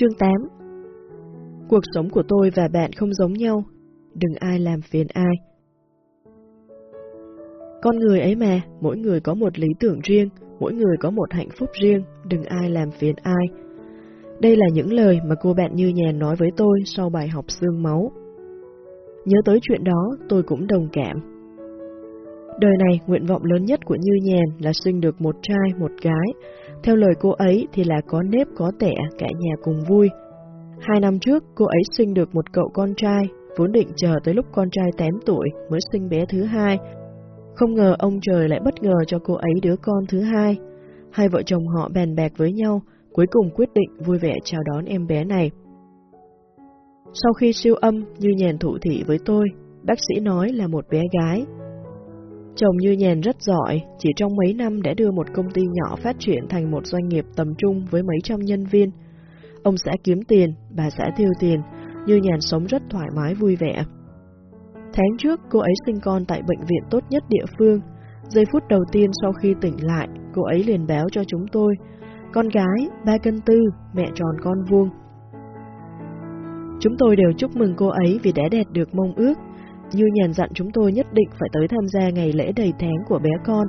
Chương 8 Cuộc sống của tôi và bạn không giống nhau, đừng ai làm phiền ai. Con người ấy mà, mỗi người có một lý tưởng riêng, mỗi người có một hạnh phúc riêng, đừng ai làm phiền ai. Đây là những lời mà cô bạn Như Nhàn nói với tôi sau bài học xương máu. Nhớ tới chuyện đó, tôi cũng đồng cảm. Đời này, nguyện vọng lớn nhất của Như Nhàn là sinh được một trai, một gái. Theo lời cô ấy thì là có nếp có tẻ, cả nhà cùng vui. Hai năm trước, cô ấy sinh được một cậu con trai, vốn định chờ tới lúc con trai 8 tuổi mới sinh bé thứ hai. Không ngờ ông trời lại bất ngờ cho cô ấy đứa con thứ hai. Hai vợ chồng họ bèn bạc với nhau, cuối cùng quyết định vui vẻ chào đón em bé này. Sau khi siêu âm, Như Nhàn thủ thị với tôi, bác sĩ nói là một bé gái. Chồng Như Nhàn rất giỏi, chỉ trong mấy năm đã đưa một công ty nhỏ phát triển thành một doanh nghiệp tầm trung với mấy trăm nhân viên. Ông xã kiếm tiền, bà xã tiêu tiền, Như Nhàn sống rất thoải mái vui vẻ. Tháng trước, cô ấy sinh con tại bệnh viện tốt nhất địa phương. Giây phút đầu tiên sau khi tỉnh lại, cô ấy liền báo cho chúng tôi. Con gái, ba cân tư, mẹ tròn con vuông. Chúng tôi đều chúc mừng cô ấy vì đã đạt được mong ước. Như nhàn dặn chúng tôi nhất định phải tới tham gia ngày lễ đầy tháng của bé con.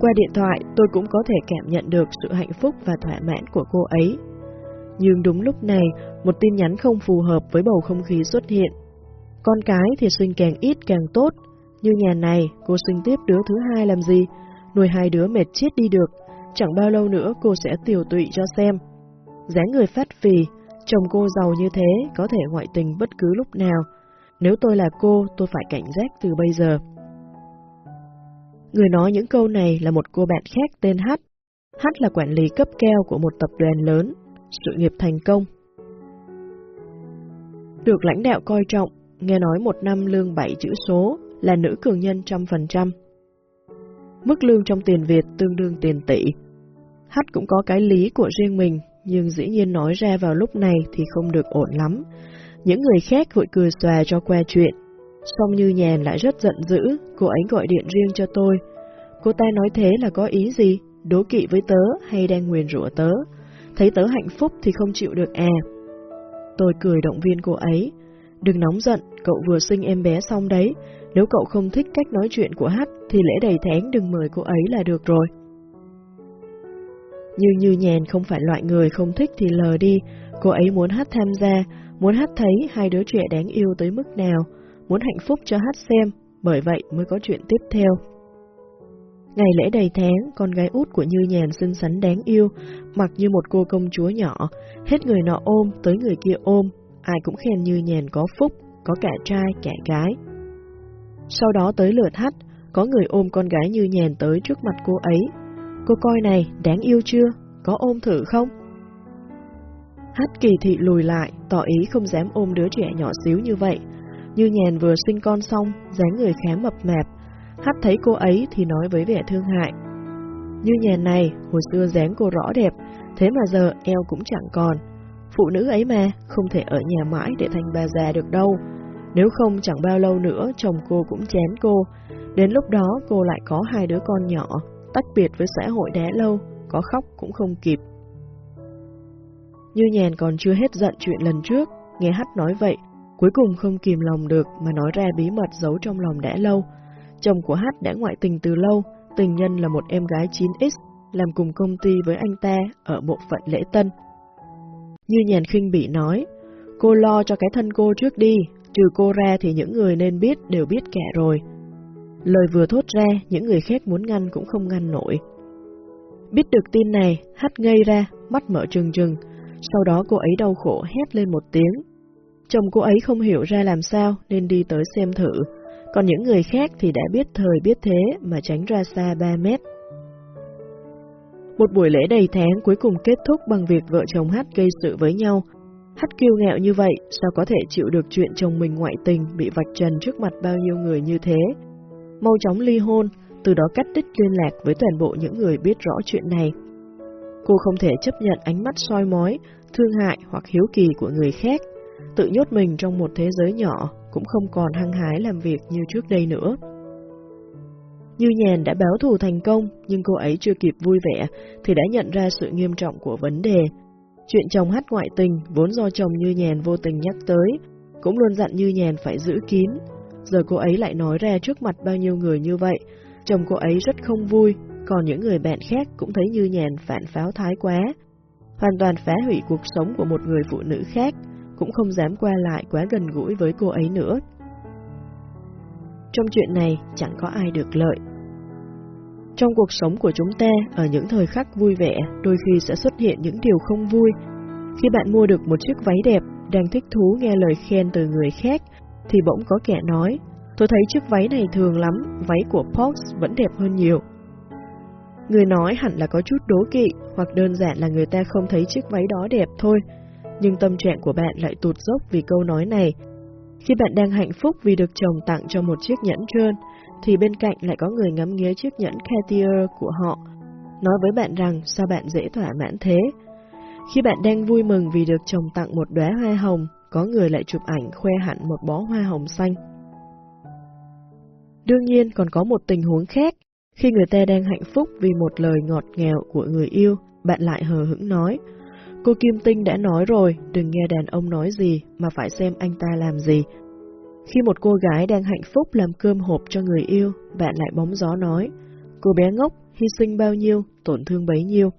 Qua điện thoại, tôi cũng có thể cảm nhận được sự hạnh phúc và thỏa mãn của cô ấy. Nhưng đúng lúc này, một tin nhắn không phù hợp với bầu không khí xuất hiện. Con cái thì sinh càng ít càng tốt. Như nhà này, cô sinh tiếp đứa thứ hai làm gì? Nuôi hai đứa mệt chết đi được. Chẳng bao lâu nữa cô sẽ tiểu tụy cho xem. dáng người phát phì, chồng cô giàu như thế có thể ngoại tình bất cứ lúc nào. Nếu tôi là cô, tôi phải cảnh giác từ bây giờ. Người nói những câu này là một cô bạn khác tên H. H là quản lý cấp cao của một tập đoàn lớn, sự nghiệp thành công. Được lãnh đạo coi trọng, nghe nói một năm lương 7 chữ số là nữ cường nhân trăm phần trăm. Mức lương trong tiền Việt tương đương tiền tỷ. H cũng có cái lý của riêng mình, nhưng dĩ nhiên nói ra vào lúc này thì không được ổn lắm. Những người khác vội cười xòa cho qua chuyện. Song như nhàn lại rất giận dữ, cô ấy gọi điện riêng cho tôi. Cô ta nói thế là có ý gì? Đố kỵ với tớ hay đang nguyền rủa tớ? Thấy tớ hạnh phúc thì không chịu được à? Tôi cười động viên cô ấy. Đừng nóng giận, cậu vừa sinh em bé xong đấy. Nếu cậu không thích cách nói chuyện của Hát thì lễ đầy tháng đừng mời cô ấy là được rồi. Như như nhàn không phải loại người không thích thì lờ đi, cô ấy muốn Hát tham gia, muốn Hát thấy hai đứa trẻ đáng yêu tới mức nào, muốn hạnh phúc cho Hát xem, bởi vậy mới có chuyện tiếp theo. Ngày lễ đầy tháng, con gái út của Như Nhàn xinh xắn đáng yêu, mặc như một cô công chúa nhỏ, hết người nọ ôm tới người kia ôm, ai cũng khen Như Nhàn có phúc, có cả trai cả gái. Sau đó tới lượt hát, có người ôm con gái Như Nhàn tới trước mặt cô ấy. Cô coi này, đáng yêu chưa? Có ôm thử không? Hát kỳ thị lùi lại, tỏ ý không dám ôm đứa trẻ nhỏ xíu như vậy. Như Nhàn vừa sinh con xong, dáng người khá mập mạp, Hát thấy cô ấy thì nói với vẻ thương hại. Như nhàn này, hồi xưa dáng cô rõ đẹp, thế mà giờ eo cũng chẳng còn. Phụ nữ ấy mà, không thể ở nhà mãi để thành bà già được đâu. Nếu không chẳng bao lâu nữa chồng cô cũng chén cô. Đến lúc đó cô lại có hai đứa con nhỏ, tách biệt với xã hội đã lâu, có khóc cũng không kịp. Như nhàn còn chưa hết giận chuyện lần trước, nghe hát nói vậy, cuối cùng không kìm lòng được mà nói ra bí mật giấu trong lòng đã lâu. Chồng của Hát đã ngoại tình từ lâu, tình nhân là một em gái 9X, làm cùng công ty với anh ta ở bộ phận lễ tân. Như nhàn khinh bị nói, cô lo cho cái thân cô trước đi, trừ cô ra thì những người nên biết đều biết cả rồi. Lời vừa thốt ra, những người khác muốn ngăn cũng không ngăn nổi. Biết được tin này, Hát ngây ra, mắt mở trừng trừng, sau đó cô ấy đau khổ hét lên một tiếng. Chồng cô ấy không hiểu ra làm sao nên đi tới xem thử, còn những người khác thì đã biết thời biết thế mà tránh ra xa 3 mét. Một buổi lễ đầy tháng cuối cùng kết thúc bằng việc vợ chồng Hát gây sự với nhau. Hát kiêu ngạo như vậy, sao có thể chịu được chuyện chồng mình ngoại tình bị vạch trần trước mặt bao nhiêu người như thế? Mau chóng ly hôn, từ đó cắt đứt liên lạc với toàn bộ những người biết rõ chuyện này. Cô không thể chấp nhận ánh mắt soi mói, thương hại hoặc hiếu kỳ của người khác, tự nhốt mình trong một thế giới nhỏ cũng không còn hăng hái làm việc như trước đây nữa. Như nhàn đã báo thù thành công, nhưng cô ấy chưa kịp vui vẻ thì đã nhận ra sự nghiêm trọng của vấn đề. Chuyện chồng hát ngoại tình vốn do chồng Như Nhàn vô tình nhắc tới, cũng luôn dặn Như Nhàn phải giữ kín. Giờ cô ấy lại nói ra trước mặt bao nhiêu người như vậy, chồng cô ấy rất không vui, còn những người bạn khác cũng thấy Như Nhàn phản pháo thái quá. Hoàn toàn phá hủy cuộc sống của một người phụ nữ khác, cũng không dám qua lại quá gần gũi với cô ấy nữa. Trong chuyện này chẳng có ai được lợi. Trong cuộc sống của chúng ta, ở những thời khắc vui vẻ, đôi khi sẽ xuất hiện những điều không vui. Khi bạn mua được một chiếc váy đẹp, đang thích thú nghe lời khen từ người khác, thì bỗng có kẻ nói, tôi thấy chiếc váy này thường lắm, váy của Pox vẫn đẹp hơn nhiều. Người nói hẳn là có chút đố kỵ, hoặc đơn giản là người ta không thấy chiếc váy đó đẹp thôi, nhưng tâm trạng của bạn lại tụt dốc vì câu nói này. Khi bạn đang hạnh phúc vì được chồng tặng cho một chiếc nhẫn trơn, thì bên cạnh lại có người ngắm nghía chiếc nhẫn Cartier của họ, nói với bạn rằng sao bạn dễ thỏa mãn thế. Khi bạn đang vui mừng vì được chồng tặng một đóa hoa hồng, có người lại chụp ảnh khoe hẳn một bó hoa hồng xanh. Đương nhiên còn có một tình huống khác, khi người ta đang hạnh phúc vì một lời ngọt ngào của người yêu, bạn lại hờ hững nói, cô Kim Tinh đã nói rồi, đừng nghe đàn ông nói gì mà phải xem anh ta làm gì, khi một cô gái đang hạnh phúc làm cơm hộp cho người yêu, bạn lại bóng gió nói, cô bé ngốc, hy sinh bao nhiêu, tổn thương bấy nhiêu.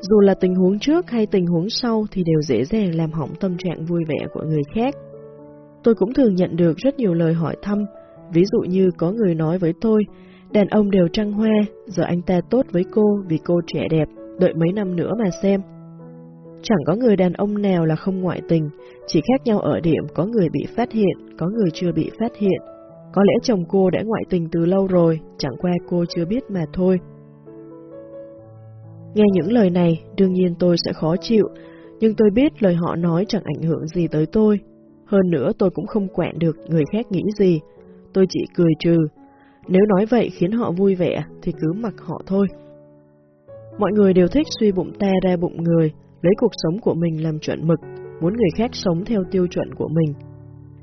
Dù là tình huống trước hay tình huống sau thì đều dễ dàng làm hỏng tâm trạng vui vẻ của người khác. Tôi cũng thường nhận được rất nhiều lời hỏi thăm, ví dụ như có người nói với tôi, đàn ông đều trăng hoa, giờ anh ta tốt với cô vì cô trẻ đẹp, đợi mấy năm nữa mà xem. Chẳng có người đàn ông nào là không ngoại tình, chỉ khác nhau ở điểm có người bị phát hiện, có người chưa bị phát hiện. Có lẽ chồng cô đã ngoại tình từ lâu rồi, chẳng qua cô chưa biết mà thôi. Nghe những lời này, đương nhiên tôi sẽ khó chịu, nhưng tôi biết lời họ nói chẳng ảnh hưởng gì tới tôi. Hơn nữa tôi cũng không quẹn được người khác nghĩ gì, tôi chỉ cười trừ. Nếu nói vậy khiến họ vui vẻ thì cứ mặc họ thôi. Mọi người đều thích suy bụng ta ra bụng người, lấy cuộc sống của mình làm chuẩn mực, muốn người khác sống theo tiêu chuẩn của mình.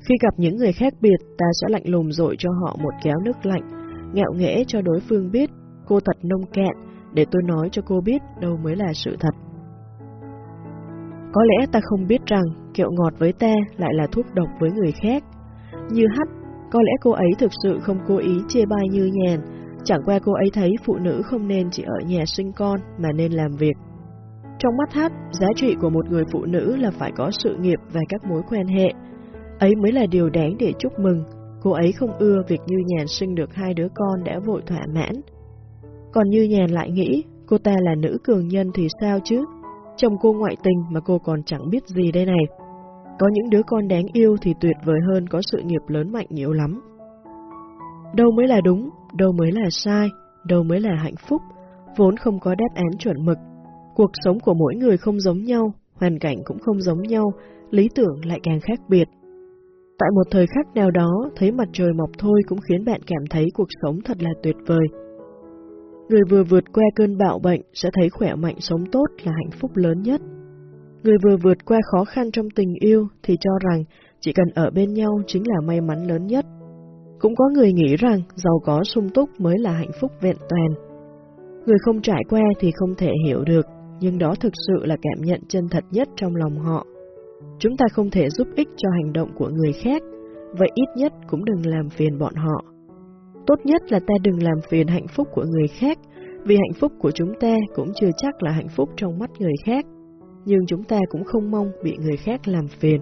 Khi gặp những người khác biệt, ta sẽ lạnh lùng dội cho họ một kéo nước lạnh, ngạo nghễ cho đối phương biết cô thật nông cạn, để tôi nói cho cô biết đâu mới là sự thật. Có lẽ ta không biết rằng kẹo ngọt với ta lại là thuốc độc với người khác. Như hắt, có lẽ cô ấy thực sự không cố ý chê bai như nhàn, chẳng qua cô ấy thấy phụ nữ không nên chỉ ở nhà sinh con mà nên làm việc. Trong mắt hát, giá trị của một người phụ nữ là phải có sự nghiệp và các mối quan hệ. Ấy mới là điều đáng để chúc mừng. Cô ấy không ưa việc Như Nhàn sinh được hai đứa con đã vội thỏa mãn. Còn Như Nhàn lại nghĩ, cô ta là nữ cường nhân thì sao chứ? Chồng cô ngoại tình mà cô còn chẳng biết gì đây này. Có những đứa con đáng yêu thì tuyệt vời hơn có sự nghiệp lớn mạnh nhiều lắm. Đâu mới là đúng, đâu mới là sai, đâu mới là hạnh phúc, vốn không có đáp án chuẩn mực. Cuộc sống của mỗi người không giống nhau, hoàn cảnh cũng không giống nhau, lý tưởng lại càng khác biệt. Tại một thời khắc nào đó, thấy mặt trời mọc thôi cũng khiến bạn cảm thấy cuộc sống thật là tuyệt vời. Người vừa vượt qua cơn bạo bệnh sẽ thấy khỏe mạnh sống tốt là hạnh phúc lớn nhất. Người vừa vượt qua khó khăn trong tình yêu thì cho rằng chỉ cần ở bên nhau chính là may mắn lớn nhất. Cũng có người nghĩ rằng giàu có sung túc mới là hạnh phúc vẹn toàn. Người không trải qua thì không thể hiểu được nhưng đó thực sự là cảm nhận chân thật nhất trong lòng họ. Chúng ta không thể giúp ích cho hành động của người khác, vậy ít nhất cũng đừng làm phiền bọn họ. Tốt nhất là ta đừng làm phiền hạnh phúc của người khác, vì hạnh phúc của chúng ta cũng chưa chắc là hạnh phúc trong mắt người khác, nhưng chúng ta cũng không mong bị người khác làm phiền.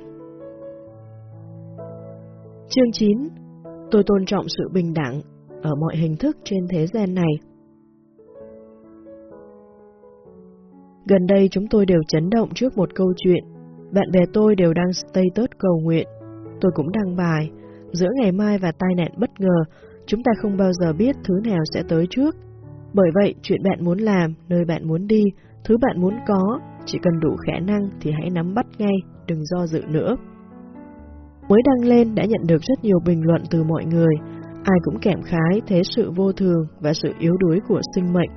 Chương 9 Tôi tôn trọng sự bình đẳng ở mọi hình thức trên thế gian này. Gần đây chúng tôi đều chấn động trước một câu chuyện. Bạn bè tôi đều đăng status cầu nguyện. Tôi cũng đăng bài. Giữa ngày mai và tai nạn bất ngờ, chúng ta không bao giờ biết thứ nào sẽ tới trước. Bởi vậy, chuyện bạn muốn làm, nơi bạn muốn đi, thứ bạn muốn có, chỉ cần đủ khả năng thì hãy nắm bắt ngay, đừng do dự nữa. Mới đăng lên đã nhận được rất nhiều bình luận từ mọi người, ai cũng cảm khái thế sự vô thường và sự yếu đuối của sinh mệnh.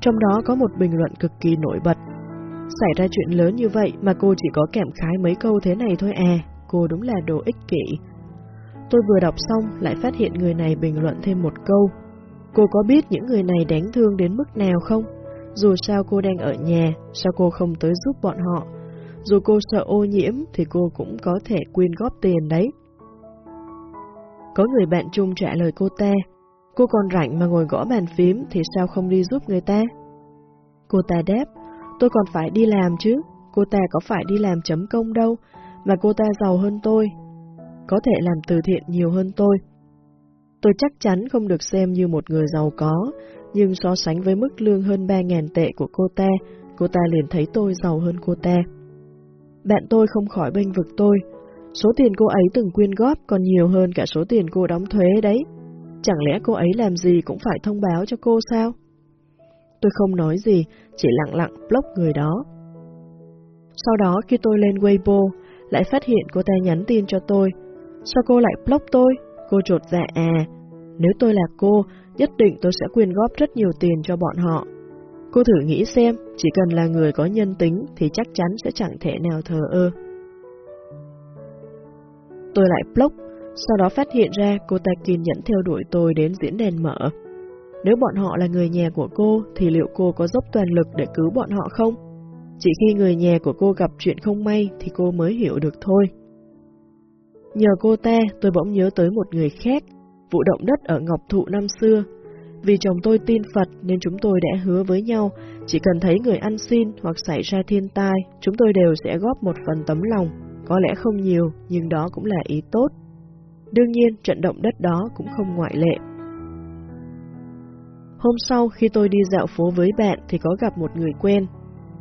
Trong đó có một bình luận cực kỳ nổi bật. Xảy ra chuyện lớn như vậy mà cô chỉ có kèm khái mấy câu thế này thôi à, cô đúng là đồ ích kỷ. Tôi vừa đọc xong lại phát hiện người này bình luận thêm một câu. Cô có biết những người này đáng thương đến mức nào không? Dù sao cô đang ở nhà, sao cô không tới giúp bọn họ? Dù cô sợ ô nhiễm thì cô cũng có thể quyên góp tiền đấy. Có người bạn chung trả lời cô ta, cô còn rảnh mà ngồi gõ bàn phím thì sao không đi giúp người ta? Cô ta đáp, tôi còn phải đi làm chứ, cô ta có phải đi làm chấm công đâu, mà cô ta giàu hơn tôi, có thể làm từ thiện nhiều hơn tôi. Tôi chắc chắn không được xem như một người giàu có, nhưng so sánh với mức lương hơn 3.000 tệ của cô ta, cô ta liền thấy tôi giàu hơn cô ta. Bạn tôi không khỏi bênh vực tôi, số tiền cô ấy từng quyên góp còn nhiều hơn cả số tiền cô đóng thuế đấy. Chẳng lẽ cô ấy làm gì cũng phải thông báo cho cô sao? Tôi không nói gì, chỉ lặng lặng block người đó. Sau đó khi tôi lên Weibo, lại phát hiện cô ta nhắn tin cho tôi. Sao cô lại block tôi? Cô trột dạ à. Nếu tôi là cô, nhất định tôi sẽ quyên góp rất nhiều tiền cho bọn họ. Cô thử nghĩ xem, chỉ cần là người có nhân tính thì chắc chắn sẽ chẳng thể nào thờ ơ. Tôi lại block, sau đó phát hiện ra cô ta kiên nhẫn theo đuổi tôi đến diễn đèn mở. Nếu bọn họ là người nhà của cô, thì liệu cô có dốc toàn lực để cứu bọn họ không? Chỉ khi người nhà của cô gặp chuyện không may thì cô mới hiểu được thôi. Nhờ cô ta, tôi bỗng nhớ tới một người khác, vụ động đất ở Ngọc Thụ năm xưa. Vì chồng tôi tin Phật nên chúng tôi đã hứa với nhau, chỉ cần thấy người ăn xin hoặc xảy ra thiên tai, chúng tôi đều sẽ góp một phần tấm lòng. Có lẽ không nhiều, nhưng đó cũng là ý tốt. Đương nhiên, trận động đất đó cũng không ngoại lệ. Hôm sau khi tôi đi dạo phố với bạn thì có gặp một người quen.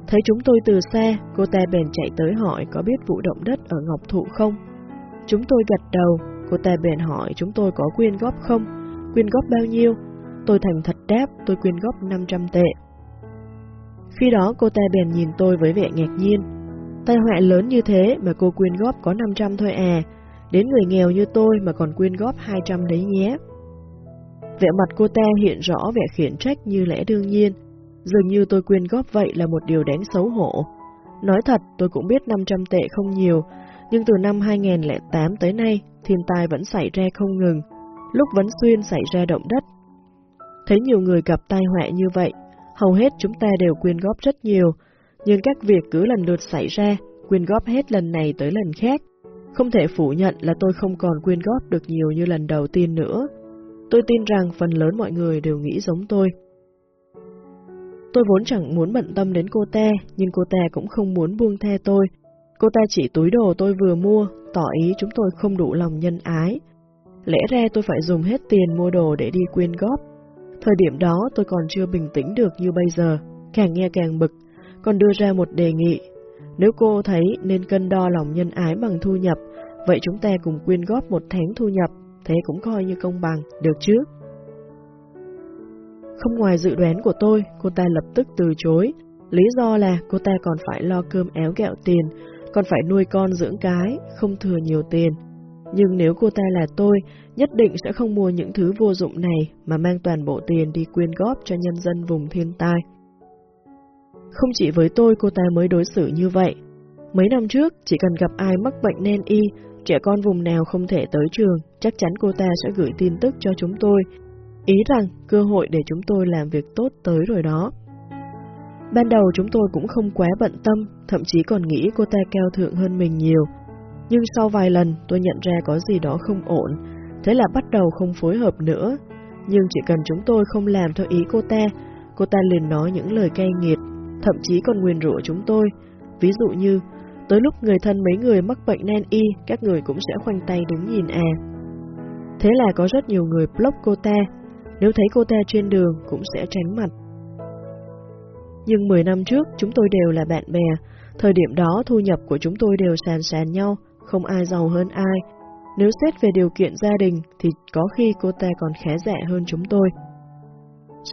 Thấy chúng tôi từ xe, cô ta bèn chạy tới hỏi có biết vụ động đất ở Ngọc Thụ không. Chúng tôi gật đầu, cô ta bèn hỏi chúng tôi có quyên góp không, quyên góp bao nhiêu. Tôi thành thật đáp tôi quyên góp 500 tệ. Khi đó cô ta bèn nhìn tôi với vẻ ngạc nhiên. Tai họa lớn như thế mà cô quyên góp có 500 thôi à, đến người nghèo như tôi mà còn quyên góp 200 đấy nhé. Vẻ mặt cô ta hiện rõ vẻ khiển trách như lẽ đương nhiên, dường như tôi quyên góp vậy là một điều đáng xấu hổ. Nói thật, tôi cũng biết 500 tệ không nhiều, nhưng từ năm 2008 tới nay, thiên tai vẫn xảy ra không ngừng, lúc vẫn xuyên xảy ra động đất. Thấy nhiều người gặp tai họa như vậy, hầu hết chúng ta đều quyên góp rất nhiều, nhưng các việc cứ lần lượt xảy ra, quyên góp hết lần này tới lần khác. Không thể phủ nhận là tôi không còn quyên góp được nhiều như lần đầu tiên nữa. Tôi tin rằng phần lớn mọi người đều nghĩ giống tôi. Tôi vốn chẳng muốn bận tâm đến cô ta, nhưng cô ta cũng không muốn buông tha tôi. Cô ta chỉ túi đồ tôi vừa mua, tỏ ý chúng tôi không đủ lòng nhân ái. Lẽ ra tôi phải dùng hết tiền mua đồ để đi quyên góp. Thời điểm đó tôi còn chưa bình tĩnh được như bây giờ, càng nghe càng bực, còn đưa ra một đề nghị. Nếu cô thấy nên cân đo lòng nhân ái bằng thu nhập, vậy chúng ta cùng quyên góp một tháng thu nhập, thế cũng coi như công bằng, được chứ? Không ngoài dự đoán của tôi, cô ta lập tức từ chối. Lý do là cô ta còn phải lo cơm éo gạo tiền, còn phải nuôi con dưỡng cái, không thừa nhiều tiền. Nhưng nếu cô ta là tôi, nhất định sẽ không mua những thứ vô dụng này mà mang toàn bộ tiền đi quyên góp cho nhân dân vùng thiên tai. Không chỉ với tôi cô ta mới đối xử như vậy. Mấy năm trước, chỉ cần gặp ai mắc bệnh nên y, trẻ con vùng nào không thể tới trường, chắc chắn cô ta sẽ gửi tin tức cho chúng tôi, ý rằng cơ hội để chúng tôi làm việc tốt tới rồi đó. Ban đầu chúng tôi cũng không quá bận tâm, thậm chí còn nghĩ cô ta cao thượng hơn mình nhiều. Nhưng sau vài lần tôi nhận ra có gì đó không ổn, thế là bắt đầu không phối hợp nữa. Nhưng chỉ cần chúng tôi không làm theo ý cô ta, cô ta liền nói những lời cay nghiệt, thậm chí còn nguyền rủa chúng tôi. Ví dụ như, tới lúc người thân mấy người mắc bệnh nan y, các người cũng sẽ khoanh tay đứng nhìn à. Thế là có rất nhiều người block cô ta, nếu thấy cô ta trên đường cũng sẽ tránh mặt. Nhưng 10 năm trước chúng tôi đều là bạn bè, thời điểm đó thu nhập của chúng tôi đều sàn sàn nhau, không ai giàu hơn ai. Nếu xét về điều kiện gia đình thì có khi cô ta còn khá giả hơn chúng tôi.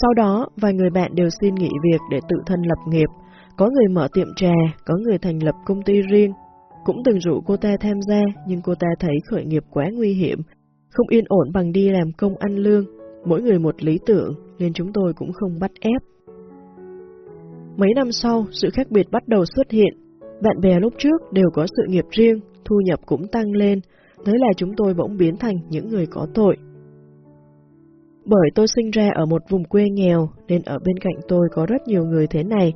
Sau đó, vài người bạn đều xin nghỉ việc để tự thân lập nghiệp. Có người mở tiệm trà, có người thành lập công ty riêng. Cũng từng rủ cô ta tham gia, nhưng cô ta thấy khởi nghiệp quá nguy hiểm, không yên ổn bằng đi làm công ăn lương. Mỗi người một lý tưởng, nên chúng tôi cũng không bắt ép. Mấy năm sau, sự khác biệt bắt đầu xuất hiện. Bạn bè lúc trước đều có sự nghiệp riêng, thu nhập cũng tăng lên, thế là chúng tôi bỗng biến thành những người có tội. Bởi tôi sinh ra ở một vùng quê nghèo nên ở bên cạnh tôi có rất nhiều người thế này.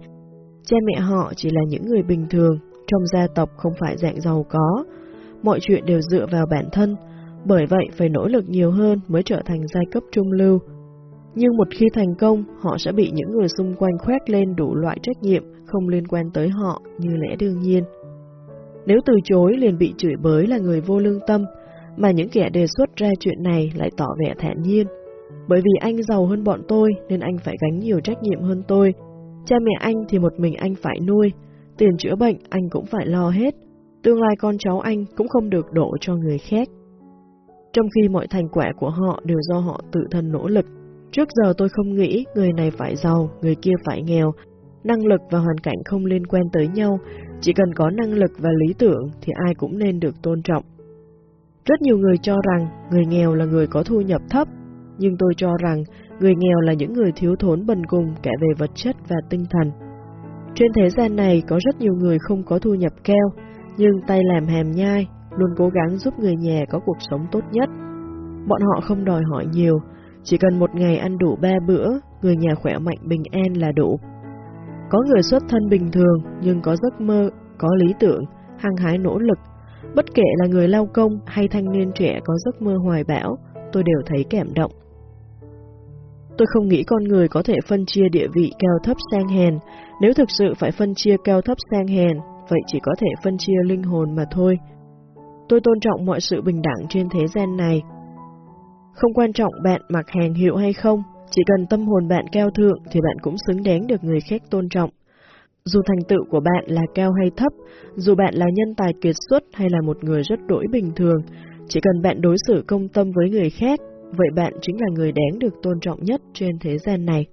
Cha mẹ họ chỉ là những người bình thường, trong gia tộc không phải dạng giàu có. Mọi chuyện đều dựa vào bản thân, bởi vậy phải nỗ lực nhiều hơn mới trở thành giai cấp trung lưu. Nhưng một khi thành công, họ sẽ bị những người xung quanh khoét lên đủ loại trách nhiệm không liên quan tới họ như lẽ đương nhiên. Nếu từ chối liền bị chửi bới là người vô lương tâm, mà những kẻ đề xuất ra chuyện này lại tỏ vẻ thản nhiên. Bởi vì anh giàu hơn bọn tôi nên anh phải gánh nhiều trách nhiệm hơn tôi. Cha mẹ anh thì một mình anh phải nuôi, tiền chữa bệnh anh cũng phải lo hết. Tương lai con cháu anh cũng không được đổ cho người khác. Trong khi mọi thành quả của họ đều do họ tự thân nỗ lực. Trước giờ tôi không nghĩ người này phải giàu, người kia phải nghèo. Năng lực và hoàn cảnh không liên quan tới nhau, chỉ cần có năng lực và lý tưởng thì ai cũng nên được tôn trọng. Rất nhiều người cho rằng người nghèo là người có thu nhập thấp, nhưng tôi cho rằng người nghèo là những người thiếu thốn bần cùng cả về vật chất và tinh thần. Trên thế gian này có rất nhiều người không có thu nhập keo nhưng tay làm hàm nhai, luôn cố gắng giúp người nhà có cuộc sống tốt nhất. Bọn họ không đòi hỏi nhiều, chỉ cần một ngày ăn đủ ba bữa, người nhà khỏe mạnh bình an là đủ. Có người xuất thân bình thường nhưng có giấc mơ, có lý tưởng, hăng hái nỗ lực. Bất kể là người lao công hay thanh niên trẻ có giấc mơ hoài bão, tôi đều thấy cảm động. Tôi không nghĩ con người có thể phân chia địa vị cao thấp sang hèn. Nếu thực sự phải phân chia cao thấp sang hèn, vậy chỉ có thể phân chia linh hồn mà thôi. Tôi tôn trọng mọi sự bình đẳng trên thế gian này. Không quan trọng bạn mặc hàng hiệu hay không, chỉ cần tâm hồn bạn cao thượng thì bạn cũng xứng đáng được người khác tôn trọng. Dù thành tựu của bạn là cao hay thấp, dù bạn là nhân tài kiệt xuất hay là một người rất đổi bình thường, chỉ cần bạn đối xử công tâm với người khác, vậy bạn chính là người đáng được tôn trọng nhất trên thế gian này.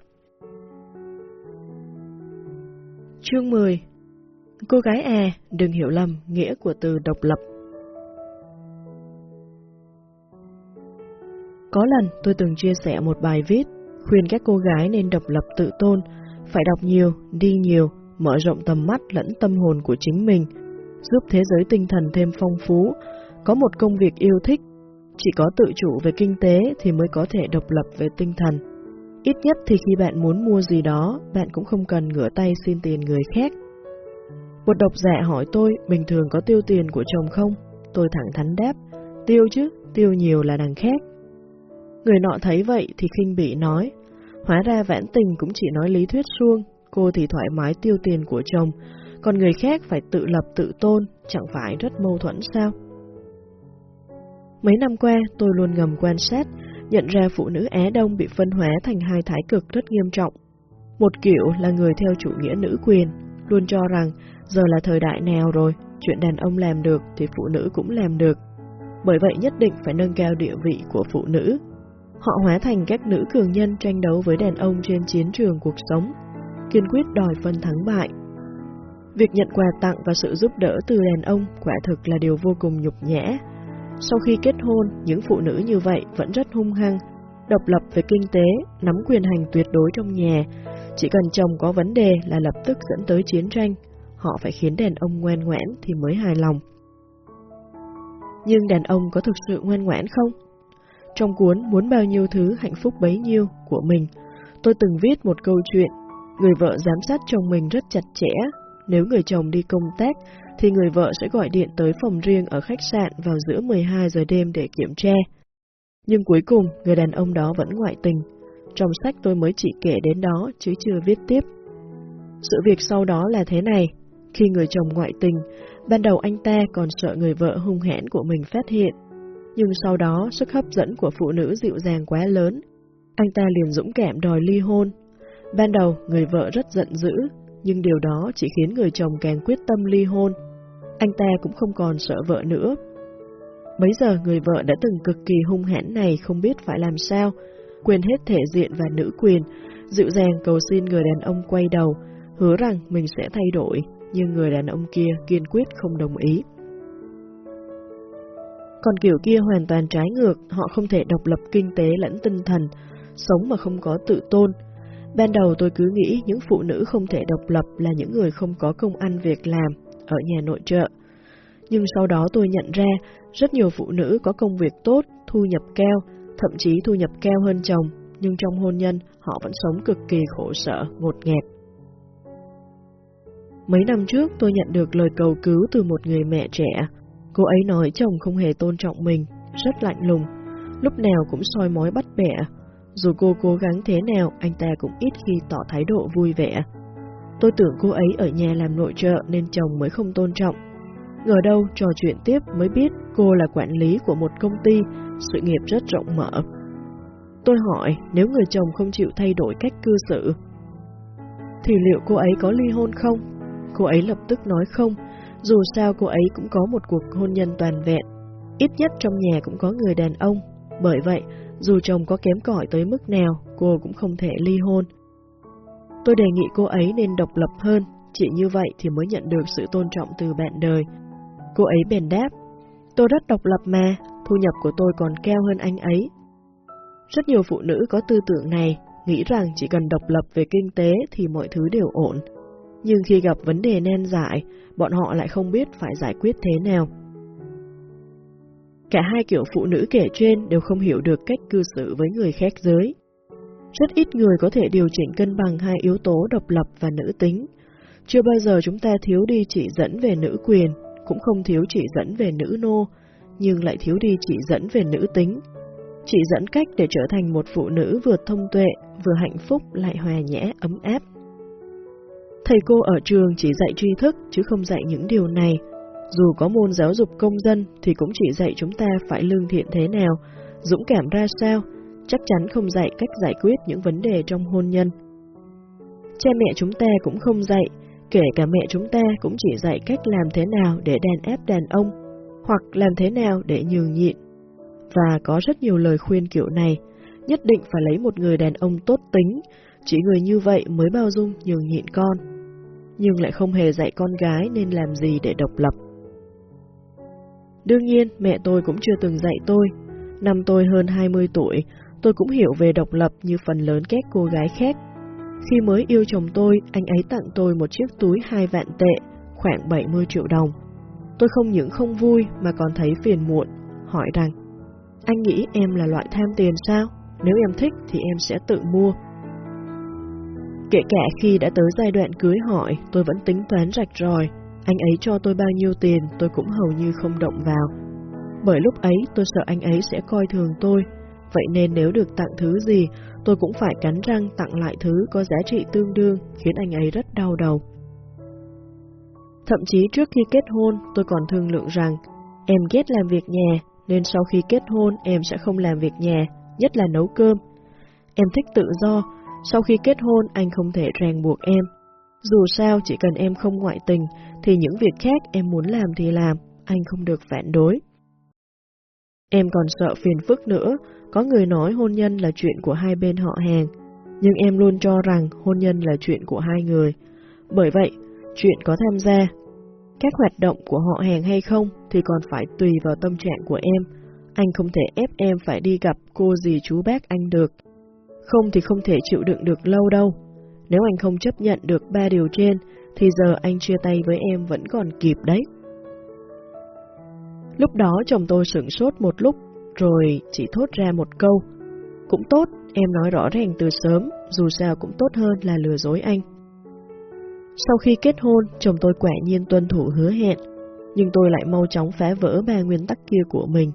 Chương 10 Cô gái à, đừng hiểu lầm nghĩa của từ độc lập. Có lần tôi từng chia sẻ một bài viết khuyên các cô gái nên độc lập tự tôn, phải đọc nhiều, đi nhiều, mở rộng tầm mắt lẫn tâm hồn của chính mình, giúp thế giới tinh thần thêm phong phú, có một công việc yêu thích. Chỉ có tự chủ về kinh tế thì mới có thể độc lập về tinh thần. Ít nhất thì khi bạn muốn mua gì đó, bạn cũng không cần ngửa tay xin tiền người khác. Một độc giả hỏi tôi bình thường có tiêu tiền của chồng không? Tôi thẳng thắn đáp, tiêu chứ, tiêu nhiều là đằng khác. Người nọ thấy vậy thì khinh bị nói, hóa ra vãn tình cũng chỉ nói lý thuyết suông, cô thì thoải mái tiêu tiền của chồng, còn người khác phải tự lập tự tôn, chẳng phải rất mâu thuẫn sao? Mấy năm qua, tôi luôn ngầm quan sát, nhận ra phụ nữ Á Đông bị phân hóa thành hai thái cực rất nghiêm trọng. Một kiểu là người theo chủ nghĩa nữ quyền, luôn cho rằng giờ là thời đại nào rồi, chuyện đàn ông làm được thì phụ nữ cũng làm được. Bởi vậy nhất định phải nâng cao địa vị của phụ nữ. Họ hóa thành các nữ cường nhân tranh đấu với đàn ông trên chiến trường cuộc sống, kiên quyết đòi phân thắng bại. Việc nhận quà tặng và sự giúp đỡ từ đàn ông quả thực là điều vô cùng nhục nhã, sau khi kết hôn, những phụ nữ như vậy vẫn rất hung hăng, độc lập về kinh tế, nắm quyền hành tuyệt đối trong nhà. Chỉ cần chồng có vấn đề là lập tức dẫn tới chiến tranh, họ phải khiến đàn ông ngoan ngoãn thì mới hài lòng. Nhưng đàn ông có thực sự ngoan ngoãn không? Trong cuốn Muốn bao nhiêu thứ hạnh phúc bấy nhiêu của mình, tôi từng viết một câu chuyện, người vợ giám sát chồng mình rất chặt chẽ, nếu người chồng đi công tác thì người vợ sẽ gọi điện tới phòng riêng ở khách sạn vào giữa 12 giờ đêm để kiểm tra. Nhưng cuối cùng, người đàn ông đó vẫn ngoại tình. Trong sách tôi mới chỉ kể đến đó, chứ chưa viết tiếp. Sự việc sau đó là thế này. Khi người chồng ngoại tình, ban đầu anh ta còn sợ người vợ hung hãn của mình phát hiện. Nhưng sau đó, sức hấp dẫn của phụ nữ dịu dàng quá lớn. Anh ta liền dũng cảm đòi ly hôn. Ban đầu, người vợ rất giận dữ, nhưng điều đó chỉ khiến người chồng càng quyết tâm ly hôn. Anh ta cũng không còn sợ vợ nữa. Bấy giờ người vợ đã từng cực kỳ hung hãn này không biết phải làm sao, quên hết thể diện và nữ quyền, dịu dàng cầu xin người đàn ông quay đầu, hứa rằng mình sẽ thay đổi, nhưng người đàn ông kia kiên quyết không đồng ý. Còn kiểu kia hoàn toàn trái ngược, họ không thể độc lập kinh tế lẫn tinh thần, sống mà không có tự tôn, Ban đầu tôi cứ nghĩ những phụ nữ không thể độc lập là những người không có công ăn việc làm ở nhà nội trợ. Nhưng sau đó tôi nhận ra rất nhiều phụ nữ có công việc tốt, thu nhập cao, thậm chí thu nhập cao hơn chồng, nhưng trong hôn nhân họ vẫn sống cực kỳ khổ sở, ngột nghẹt. Mấy năm trước tôi nhận được lời cầu cứu từ một người mẹ trẻ. Cô ấy nói chồng không hề tôn trọng mình, rất lạnh lùng, lúc nào cũng soi mói bắt bẻ. Dù cô cố gắng thế nào, anh ta cũng ít khi tỏ thái độ vui vẻ. Tôi tưởng cô ấy ở nhà làm nội trợ nên chồng mới không tôn trọng. Ngờ đâu trò chuyện tiếp mới biết cô là quản lý của một công ty, sự nghiệp rất rộng mở. Tôi hỏi nếu người chồng không chịu thay đổi cách cư xử, thì liệu cô ấy có ly hôn không? Cô ấy lập tức nói không, dù sao cô ấy cũng có một cuộc hôn nhân toàn vẹn. Ít nhất trong nhà cũng có người đàn ông, bởi vậy dù chồng có kém cỏi tới mức nào, cô cũng không thể ly hôn. Tôi đề nghị cô ấy nên độc lập hơn, chỉ như vậy thì mới nhận được sự tôn trọng từ bạn đời. Cô ấy bèn đáp, tôi rất độc lập mà, thu nhập của tôi còn cao hơn anh ấy. Rất nhiều phụ nữ có tư tưởng này, nghĩ rằng chỉ cần độc lập về kinh tế thì mọi thứ đều ổn. Nhưng khi gặp vấn đề nan giải, bọn họ lại không biết phải giải quyết thế nào. Cả hai kiểu phụ nữ kể trên đều không hiểu được cách cư xử với người khác giới. Rất ít người có thể điều chỉnh cân bằng hai yếu tố độc lập và nữ tính. Chưa bao giờ chúng ta thiếu đi chỉ dẫn về nữ quyền, cũng không thiếu chỉ dẫn về nữ nô, nhưng lại thiếu đi chỉ dẫn về nữ tính. Chỉ dẫn cách để trở thành một phụ nữ vừa thông tuệ, vừa hạnh phúc lại hòa nhã, ấm áp. Thầy cô ở trường chỉ dạy tri thức chứ không dạy những điều này. Dù có môn giáo dục công dân thì cũng chỉ dạy chúng ta phải lương thiện thế nào, dũng cảm ra sao, chắc chắn không dạy cách giải quyết những vấn đề trong hôn nhân. Cha mẹ chúng ta cũng không dạy, kể cả mẹ chúng ta cũng chỉ dạy cách làm thế nào để đàn ép đàn ông, hoặc làm thế nào để nhường nhịn. Và có rất nhiều lời khuyên kiểu này, nhất định phải lấy một người đàn ông tốt tính, chỉ người như vậy mới bao dung nhường nhịn con. Nhưng lại không hề dạy con gái nên làm gì để độc lập. Đương nhiên, mẹ tôi cũng chưa từng dạy tôi. Năm tôi hơn 20 tuổi, tôi cũng hiểu về độc lập như phần lớn các cô gái khác. Khi mới yêu chồng tôi, anh ấy tặng tôi một chiếc túi hai vạn tệ, khoảng 70 triệu đồng. Tôi không những không vui mà còn thấy phiền muộn, hỏi rằng, anh nghĩ em là loại tham tiền sao? Nếu em thích thì em sẽ tự mua. Kể cả khi đã tới giai đoạn cưới hỏi, tôi vẫn tính toán rạch ròi. Anh ấy cho tôi bao nhiêu tiền, tôi cũng hầu như không động vào. Bởi lúc ấy tôi sợ anh ấy sẽ coi thường tôi, vậy nên nếu được tặng thứ gì, tôi cũng phải cắn răng tặng lại thứ có giá trị tương đương, khiến anh ấy rất đau đầu. Thậm chí trước khi kết hôn, tôi còn thương lượng rằng, em ghét làm việc nhà, nên sau khi kết hôn em sẽ không làm việc nhà, nhất là nấu cơm. Em thích tự do, sau khi kết hôn anh không thể ràng buộc em. Dù sao chỉ cần em không ngoại tình thì những việc khác em muốn làm thì làm, anh không được phản đối. Em còn sợ phiền phức nữa, có người nói hôn nhân là chuyện của hai bên họ hàng, nhưng em luôn cho rằng hôn nhân là chuyện của hai người. Bởi vậy, chuyện có tham gia, các hoạt động của họ hàng hay không thì còn phải tùy vào tâm trạng của em. Anh không thể ép em phải đi gặp cô gì chú bác anh được. Không thì không thể chịu đựng được lâu đâu. Nếu anh không chấp nhận được ba điều trên, thì giờ anh chia tay với em vẫn còn kịp đấy. Lúc đó chồng tôi sửng sốt một lúc, rồi chỉ thốt ra một câu. Cũng tốt, em nói rõ ràng từ sớm, dù sao cũng tốt hơn là lừa dối anh. Sau khi kết hôn, chồng tôi quả nhiên tuân thủ hứa hẹn, nhưng tôi lại mau chóng phá vỡ ba nguyên tắc kia của mình.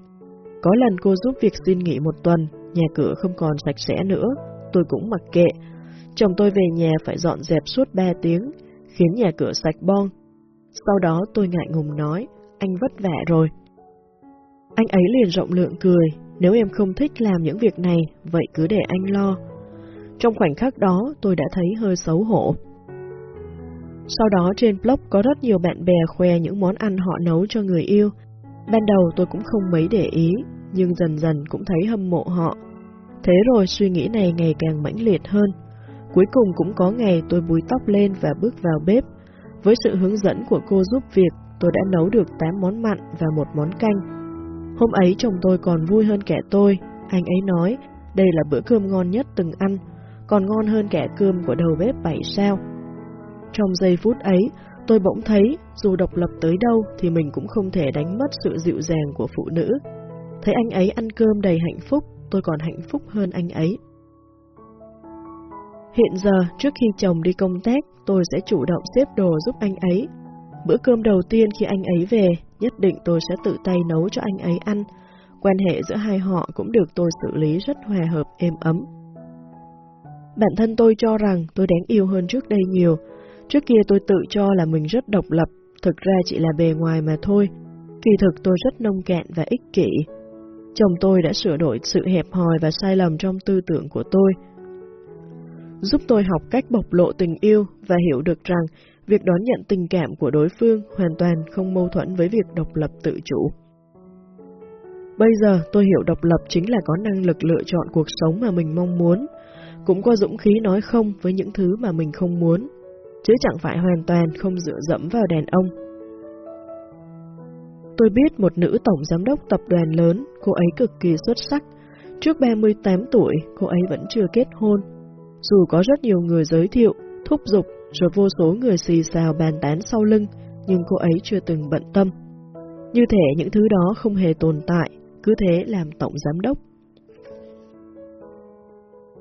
Có lần cô giúp việc xin nghỉ một tuần, nhà cửa không còn sạch sẽ nữa, tôi cũng mặc kệ. Chồng tôi về nhà phải dọn dẹp suốt ba tiếng, khiến nhà cửa sạch bon. Sau đó tôi ngại ngùng nói, anh vất vả rồi. Anh ấy liền rộng lượng cười, nếu em không thích làm những việc này, vậy cứ để anh lo. Trong khoảnh khắc đó tôi đã thấy hơi xấu hổ. Sau đó trên blog có rất nhiều bạn bè khoe những món ăn họ nấu cho người yêu. Ban đầu tôi cũng không mấy để ý, nhưng dần dần cũng thấy hâm mộ họ. Thế rồi suy nghĩ này ngày càng mãnh liệt hơn. Cuối cùng cũng có ngày tôi búi tóc lên và bước vào bếp. Với sự hướng dẫn của cô giúp việc, tôi đã nấu được 8 món mặn và một món canh. Hôm ấy chồng tôi còn vui hơn kẻ tôi, anh ấy nói đây là bữa cơm ngon nhất từng ăn, còn ngon hơn kẻ cơm của đầu bếp 7 sao. Trong giây phút ấy, tôi bỗng thấy dù độc lập tới đâu thì mình cũng không thể đánh mất sự dịu dàng của phụ nữ. Thấy anh ấy ăn cơm đầy hạnh phúc, tôi còn hạnh phúc hơn anh ấy. Hiện giờ, trước khi chồng đi công tác, tôi sẽ chủ động xếp đồ giúp anh ấy. Bữa cơm đầu tiên khi anh ấy về, nhất định tôi sẽ tự tay nấu cho anh ấy ăn. Quan hệ giữa hai họ cũng được tôi xử lý rất hòa hợp, êm ấm. Bản thân tôi cho rằng tôi đáng yêu hơn trước đây nhiều. Trước kia tôi tự cho là mình rất độc lập, thực ra chỉ là bề ngoài mà thôi. Kỳ thực tôi rất nông cạn và ích kỷ. Chồng tôi đã sửa đổi sự hẹp hòi và sai lầm trong tư tưởng của tôi, giúp tôi học cách bộc lộ tình yêu và hiểu được rằng việc đón nhận tình cảm của đối phương hoàn toàn không mâu thuẫn với việc độc lập tự chủ. Bây giờ tôi hiểu độc lập chính là có năng lực lựa chọn cuộc sống mà mình mong muốn, cũng có dũng khí nói không với những thứ mà mình không muốn, chứ chẳng phải hoàn toàn không dựa dẫm vào đàn ông. Tôi biết một nữ tổng giám đốc tập đoàn lớn, cô ấy cực kỳ xuất sắc. Trước 38 tuổi, cô ấy vẫn chưa kết hôn. Dù có rất nhiều người giới thiệu, thúc giục, rồi vô số người xì xào bàn tán sau lưng, nhưng cô ấy chưa từng bận tâm. Như thể những thứ đó không hề tồn tại, cứ thế làm tổng giám đốc.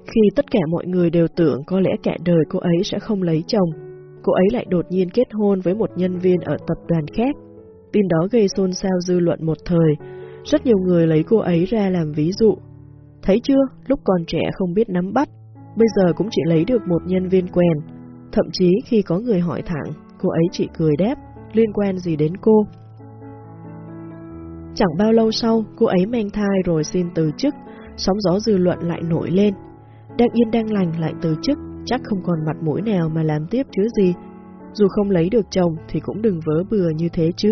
Khi tất cả mọi người đều tưởng có lẽ cả đời cô ấy sẽ không lấy chồng, cô ấy lại đột nhiên kết hôn với một nhân viên ở tập đoàn khác. Tin đó gây xôn xao dư luận một thời, rất nhiều người lấy cô ấy ra làm ví dụ. Thấy chưa, lúc còn trẻ không biết nắm bắt, bây giờ cũng chỉ lấy được một nhân viên quen. Thậm chí khi có người hỏi thẳng, cô ấy chỉ cười đáp, liên quan gì đến cô. Chẳng bao lâu sau, cô ấy mang thai rồi xin từ chức, sóng gió dư luận lại nổi lên. Đang yên đang lành lại từ chức, chắc không còn mặt mũi nào mà làm tiếp chứ gì. Dù không lấy được chồng thì cũng đừng vớ bừa như thế chứ.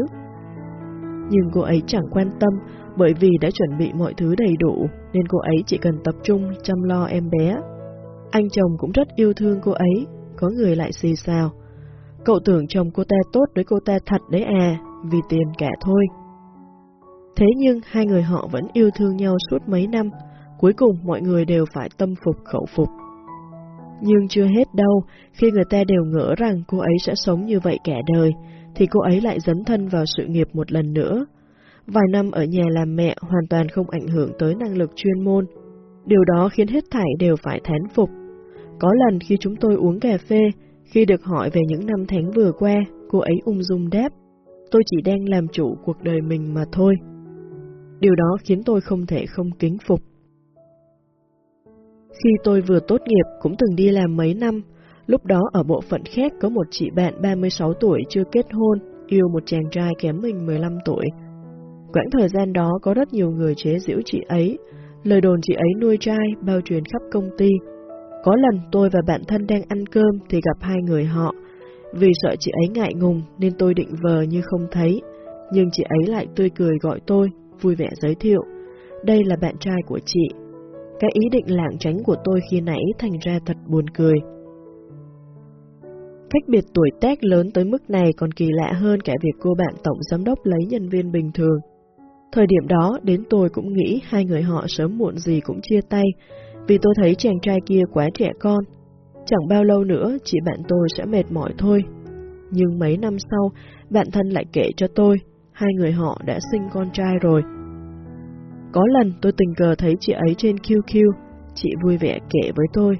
Nhưng cô ấy chẳng quan tâm bởi vì đã chuẩn bị mọi thứ đầy đủ nên cô ấy chỉ cần tập trung chăm lo em bé. Anh chồng cũng rất yêu thương cô ấy, có người lại xì xào. Cậu tưởng chồng cô ta tốt với cô ta thật đấy à, vì tiền cả thôi. Thế nhưng hai người họ vẫn yêu thương nhau suốt mấy năm, cuối cùng mọi người đều phải tâm phục khẩu phục. Nhưng chưa hết đâu, khi người ta đều ngỡ rằng cô ấy sẽ sống như vậy cả đời, thì cô ấy lại dấn thân vào sự nghiệp một lần nữa. Vài năm ở nhà làm mẹ hoàn toàn không ảnh hưởng tới năng lực chuyên môn. Điều đó khiến hết thảy đều phải thán phục. Có lần khi chúng tôi uống cà phê, khi được hỏi về những năm tháng vừa qua, cô ấy ung dung đáp, tôi chỉ đang làm chủ cuộc đời mình mà thôi. Điều đó khiến tôi không thể không kính phục. Khi tôi vừa tốt nghiệp cũng từng đi làm mấy năm, lúc đó ở bộ phận khác có một chị bạn 36 tuổi chưa kết hôn, yêu một chàng trai kém mình 15 tuổi. Quãng thời gian đó có rất nhiều người chế giễu chị ấy, lời đồn chị ấy nuôi trai bao truyền khắp công ty. Có lần tôi và bạn thân đang ăn cơm thì gặp hai người họ, vì sợ chị ấy ngại ngùng nên tôi định vờ như không thấy, nhưng chị ấy lại tươi cười gọi tôi, vui vẻ giới thiệu. Đây là bạn trai của chị. Cái ý định lảng tránh của tôi khi nãy thành ra thật buồn cười. Cách biệt tuổi tác lớn tới mức này còn kỳ lạ hơn cả việc cô bạn tổng giám đốc lấy nhân viên bình thường. Thời điểm đó, đến tôi cũng nghĩ hai người họ sớm muộn gì cũng chia tay, vì tôi thấy chàng trai kia quá trẻ con. Chẳng bao lâu nữa, chị bạn tôi sẽ mệt mỏi thôi. Nhưng mấy năm sau, bạn thân lại kể cho tôi, hai người họ đã sinh con trai rồi. Có lần tôi tình cờ thấy chị ấy trên QQ, chị vui vẻ kể với tôi.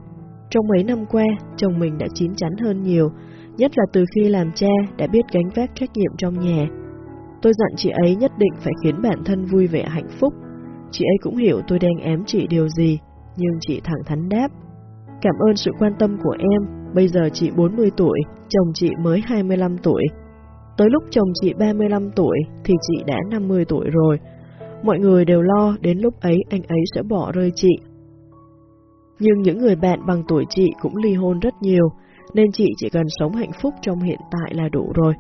Trong mấy năm qua, chồng mình đã chín chắn hơn nhiều, nhất là từ khi làm cha đã biết gánh vác trách nhiệm trong nhà. Tôi dặn chị ấy nhất định phải khiến bản thân vui vẻ hạnh phúc. Chị ấy cũng hiểu tôi đang ém chị điều gì, nhưng chị thẳng thắn đáp. Cảm ơn sự quan tâm của em, bây giờ chị 40 tuổi, chồng chị mới 25 tuổi. Tới lúc chồng chị 35 tuổi thì chị đã 50 tuổi rồi, Mọi người đều lo đến lúc ấy anh ấy sẽ bỏ rơi chị. Nhưng những người bạn bằng tuổi chị cũng ly hôn rất nhiều, nên chị chỉ cần sống hạnh phúc trong hiện tại là đủ rồi.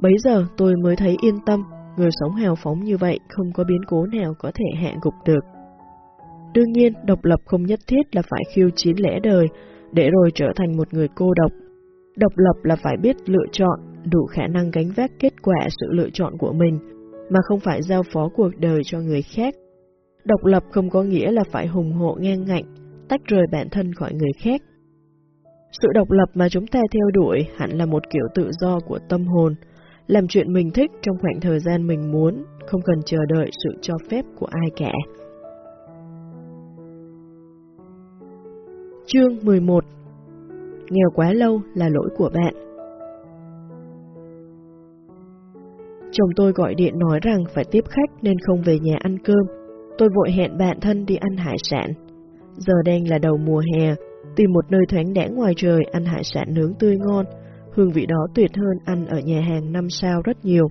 Bấy giờ tôi mới thấy yên tâm, người sống hào phóng như vậy không có biến cố nào có thể hạ gục được. Đương nhiên, độc lập không nhất thiết là phải khiêu chiến lẽ đời, để rồi trở thành một người cô độc. Độc lập là phải biết lựa chọn, đủ khả năng gánh vác kết quả sự lựa chọn của mình, mà không phải giao phó cuộc đời cho người khác. Độc lập không có nghĩa là phải hùng hộ ngang ngạnh, tách rời bản thân khỏi người khác. Sự độc lập mà chúng ta theo đuổi hẳn là một kiểu tự do của tâm hồn, làm chuyện mình thích trong khoảng thời gian mình muốn, không cần chờ đợi sự cho phép của ai cả. Chương 11 Nghèo quá lâu là lỗi của bạn Chồng tôi gọi điện nói rằng phải tiếp khách nên không về nhà ăn cơm. Tôi vội hẹn bạn thân đi ăn hải sản. Giờ đang là đầu mùa hè, tìm một nơi thoáng đãng ngoài trời ăn hải sản nướng tươi ngon. Hương vị đó tuyệt hơn ăn ở nhà hàng năm sao rất nhiều.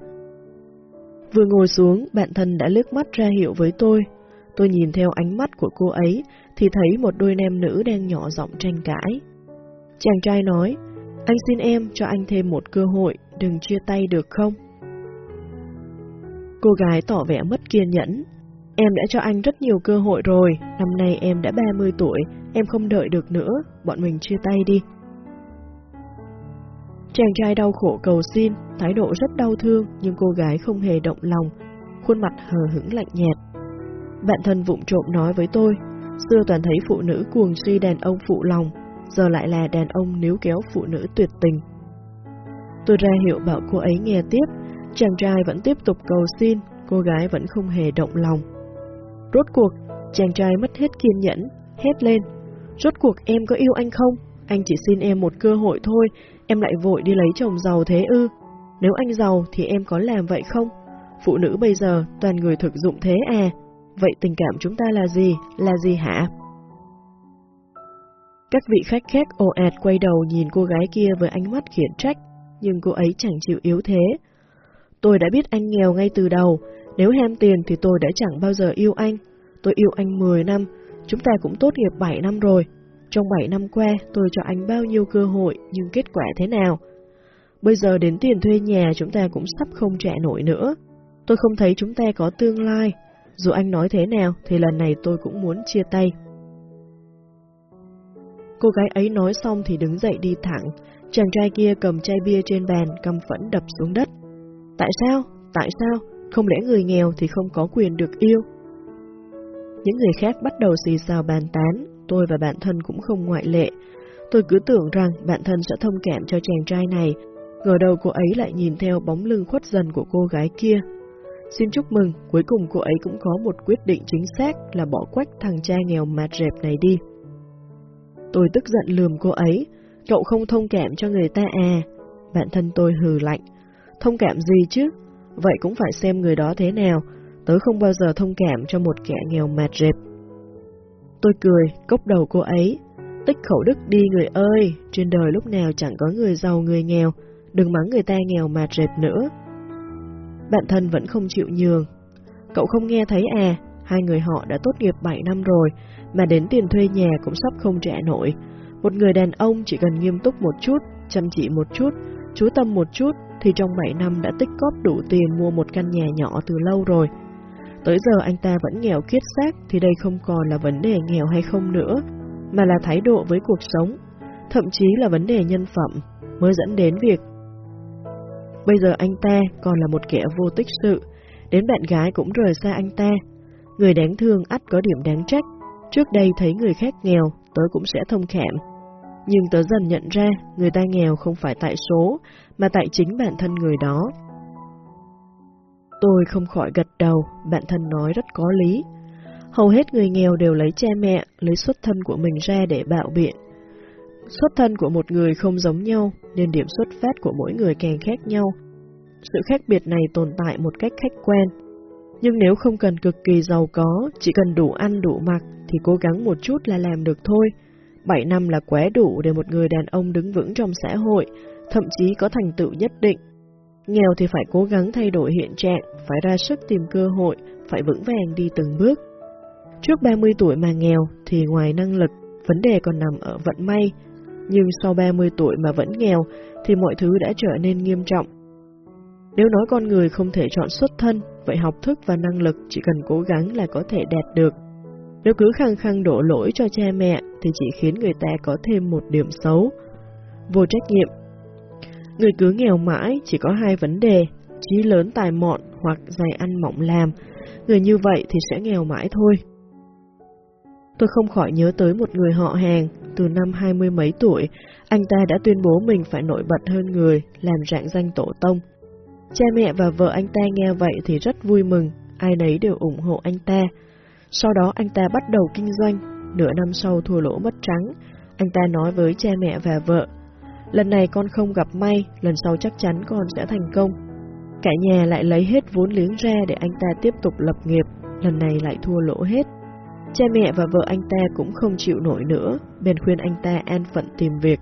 Vừa ngồi xuống, bạn thân đã lướt mắt ra hiệu với tôi. Tôi nhìn theo ánh mắt của cô ấy, thì thấy một đôi nam nữ đang nhỏ giọng tranh cãi. Chàng trai nói, anh xin em cho anh thêm một cơ hội, đừng chia tay được không? Cô gái tỏ vẻ mất kiên nhẫn. Em đã cho anh rất nhiều cơ hội rồi, năm nay em đã 30 tuổi, em không đợi được nữa, bọn mình chia tay đi. Chàng trai đau khổ cầu xin, thái độ rất đau thương nhưng cô gái không hề động lòng, khuôn mặt hờ hững lạnh nhạt. Bạn thân vụng trộm nói với tôi, xưa toàn thấy phụ nữ cuồng suy đàn ông phụ lòng, giờ lại là đàn ông níu kéo phụ nữ tuyệt tình. Tôi ra hiệu bảo cô ấy nghe tiếp, chàng trai vẫn tiếp tục cầu xin, cô gái vẫn không hề động lòng. Rốt cuộc, chàng trai mất hết kiên nhẫn, hét lên. Rốt cuộc em có yêu anh không? Anh chỉ xin em một cơ hội thôi, em lại vội đi lấy chồng giàu thế ư. Nếu anh giàu thì em có làm vậy không? Phụ nữ bây giờ toàn người thực dụng thế à? Vậy tình cảm chúng ta là gì? Là gì hả? Các vị khách khác ồ ạt quay đầu nhìn cô gái kia với ánh mắt khiển trách, nhưng cô ấy chẳng chịu yếu thế. Tôi đã biết anh nghèo ngay từ đầu, nếu ham tiền thì tôi đã chẳng bao giờ yêu anh. Tôi yêu anh 10 năm, chúng ta cũng tốt nghiệp 7 năm rồi. Trong 7 năm qua, tôi cho anh bao nhiêu cơ hội, nhưng kết quả thế nào? Bây giờ đến tiền thuê nhà chúng ta cũng sắp không trả nổi nữa. Tôi không thấy chúng ta có tương lai. Dù anh nói thế nào, thì lần này tôi cũng muốn chia tay. Cô gái ấy nói xong thì đứng dậy đi thẳng. Chàng trai kia cầm chai bia trên bàn, cầm phẫn đập xuống đất. Tại sao? Tại sao? Không lẽ người nghèo thì không có quyền được yêu? Những người khác bắt đầu xì xào bàn tán, tôi và bạn thân cũng không ngoại lệ. Tôi cứ tưởng rằng bạn thân sẽ thông cảm cho chàng trai này, ngờ đầu cô ấy lại nhìn theo bóng lưng khuất dần của cô gái kia. Xin chúc mừng, cuối cùng cô ấy cũng có một quyết định chính xác là bỏ quách thằng cha nghèo mạt rẹp này đi. Tôi tức giận lườm cô ấy, cậu không thông cảm cho người ta à? Bạn thân tôi hừ lạnh, thông cảm gì chứ? Vậy cũng phải xem người đó thế nào, tớ không bao giờ thông cảm cho một kẻ nghèo mạt rệp. Tôi cười, cốc đầu cô ấy. Tích khẩu đức đi người ơi, trên đời lúc nào chẳng có người giàu người nghèo, đừng mắng người ta nghèo mạt rệp nữa. Bạn thân vẫn không chịu nhường. Cậu không nghe thấy à, hai người họ đã tốt nghiệp 7 năm rồi, mà đến tiền thuê nhà cũng sắp không trả nổi. Một người đàn ông chỉ cần nghiêm túc một chút, chăm chỉ một chút, chú tâm một chút, thì trong 7 năm đã tích cóp đủ tiền mua một căn nhà nhỏ từ lâu rồi. Tới giờ anh ta vẫn nghèo kiết xác thì đây không còn là vấn đề nghèo hay không nữa, mà là thái độ với cuộc sống, thậm chí là vấn đề nhân phẩm, mới dẫn đến việc Bây giờ anh ta còn là một kẻ vô tích sự, đến bạn gái cũng rời xa anh ta. Người đáng thương ắt có điểm đáng trách, trước đây thấy người khác nghèo, tớ cũng sẽ thông cảm. Nhưng tớ dần nhận ra người ta nghèo không phải tại số, mà tại chính bản thân người đó. Tôi không khỏi gật đầu, bạn thân nói rất có lý. Hầu hết người nghèo đều lấy cha mẹ, lấy xuất thân của mình ra để bạo biện. Xuất thân của một người không giống nhau, nên điểm xuất phát của mỗi người càng khác nhau. Sự khác biệt này tồn tại một cách khách quan. Nhưng nếu không cần cực kỳ giàu có, chỉ cần đủ ăn đủ mặc, thì cố gắng một chút là làm được thôi. 7 năm là quá đủ để một người đàn ông đứng vững trong xã hội, thậm chí có thành tựu nhất định. Nghèo thì phải cố gắng thay đổi hiện trạng, phải ra sức tìm cơ hội, phải vững vàng đi từng bước. Trước 30 tuổi mà nghèo thì ngoài năng lực, vấn đề còn nằm ở vận may, nhưng sau 30 tuổi mà vẫn nghèo thì mọi thứ đã trở nên nghiêm trọng. Nếu nói con người không thể chọn xuất thân, vậy học thức và năng lực chỉ cần cố gắng là có thể đạt được. Nếu cứ khăng khăng đổ lỗi cho cha mẹ thì chỉ khiến người ta có thêm một điểm xấu. Vô trách nhiệm Người cứ nghèo mãi chỉ có hai vấn đề, trí lớn tài mọn hoặc dày ăn mỏng làm. Người như vậy thì sẽ nghèo mãi thôi. Tôi không khỏi nhớ tới một người họ hàng, từ năm hai mươi mấy tuổi, anh ta đã tuyên bố mình phải nổi bật hơn người, làm rạng danh tổ tông. Cha mẹ và vợ anh ta nghe vậy thì rất vui mừng, ai nấy đều ủng hộ anh ta. Sau đó anh ta bắt đầu kinh doanh, nửa năm sau thua lỗ mất trắng, Anh ta nói với cha mẹ và vợ, lần này con không gặp may, lần sau chắc chắn con sẽ thành công. Cả nhà lại lấy hết vốn liếng ra để anh ta tiếp tục lập nghiệp, lần này lại thua lỗ hết. Cha mẹ và vợ anh ta cũng không chịu nổi nữa, bèn khuyên anh ta an phận tìm việc,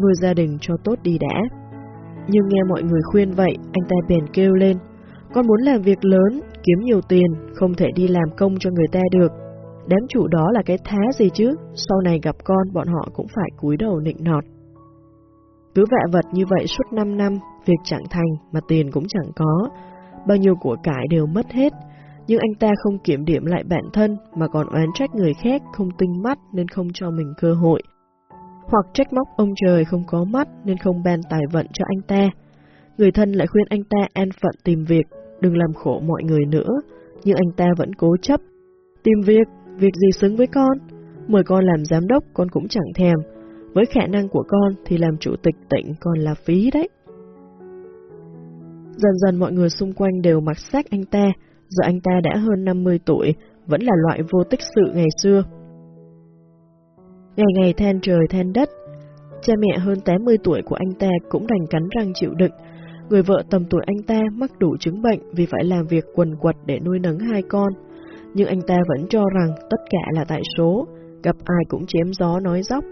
nuôi gia đình cho tốt đi đã. Nhưng nghe mọi người khuyên vậy, anh ta bèn kêu lên, con muốn làm việc lớn, kiếm nhiều tiền, không thể đi làm công cho người ta được. Đám chủ đó là cái thá gì chứ, sau này gặp con bọn họ cũng phải cúi đầu nịnh nọt. Cứ vạ vật như vậy suốt 5 năm, việc chẳng thành mà tiền cũng chẳng có, bao nhiêu của cải đều mất hết, nhưng anh ta không kiểm điểm lại bản thân mà còn oán trách người khác không tinh mắt nên không cho mình cơ hội. Hoặc trách móc ông trời không có mắt nên không ban tài vận cho anh ta. Người thân lại khuyên anh ta an phận tìm việc, đừng làm khổ mọi người nữa, nhưng anh ta vẫn cố chấp. Tìm việc, việc gì xứng với con? Mời con làm giám đốc con cũng chẳng thèm, với khả năng của con thì làm chủ tịch tỉnh còn là phí đấy. Dần dần mọi người xung quanh đều mặc xác anh ta, giờ anh ta đã hơn 50 tuổi, vẫn là loại vô tích sự ngày xưa. Ngày ngày than trời than đất, cha mẹ hơn 80 tuổi của anh ta cũng đành cắn răng chịu đựng. Người vợ tầm tuổi anh ta mắc đủ chứng bệnh vì phải làm việc quần quật để nuôi nấng hai con. Nhưng anh ta vẫn cho rằng tất cả là tại số, gặp ai cũng chém gió nói dóc.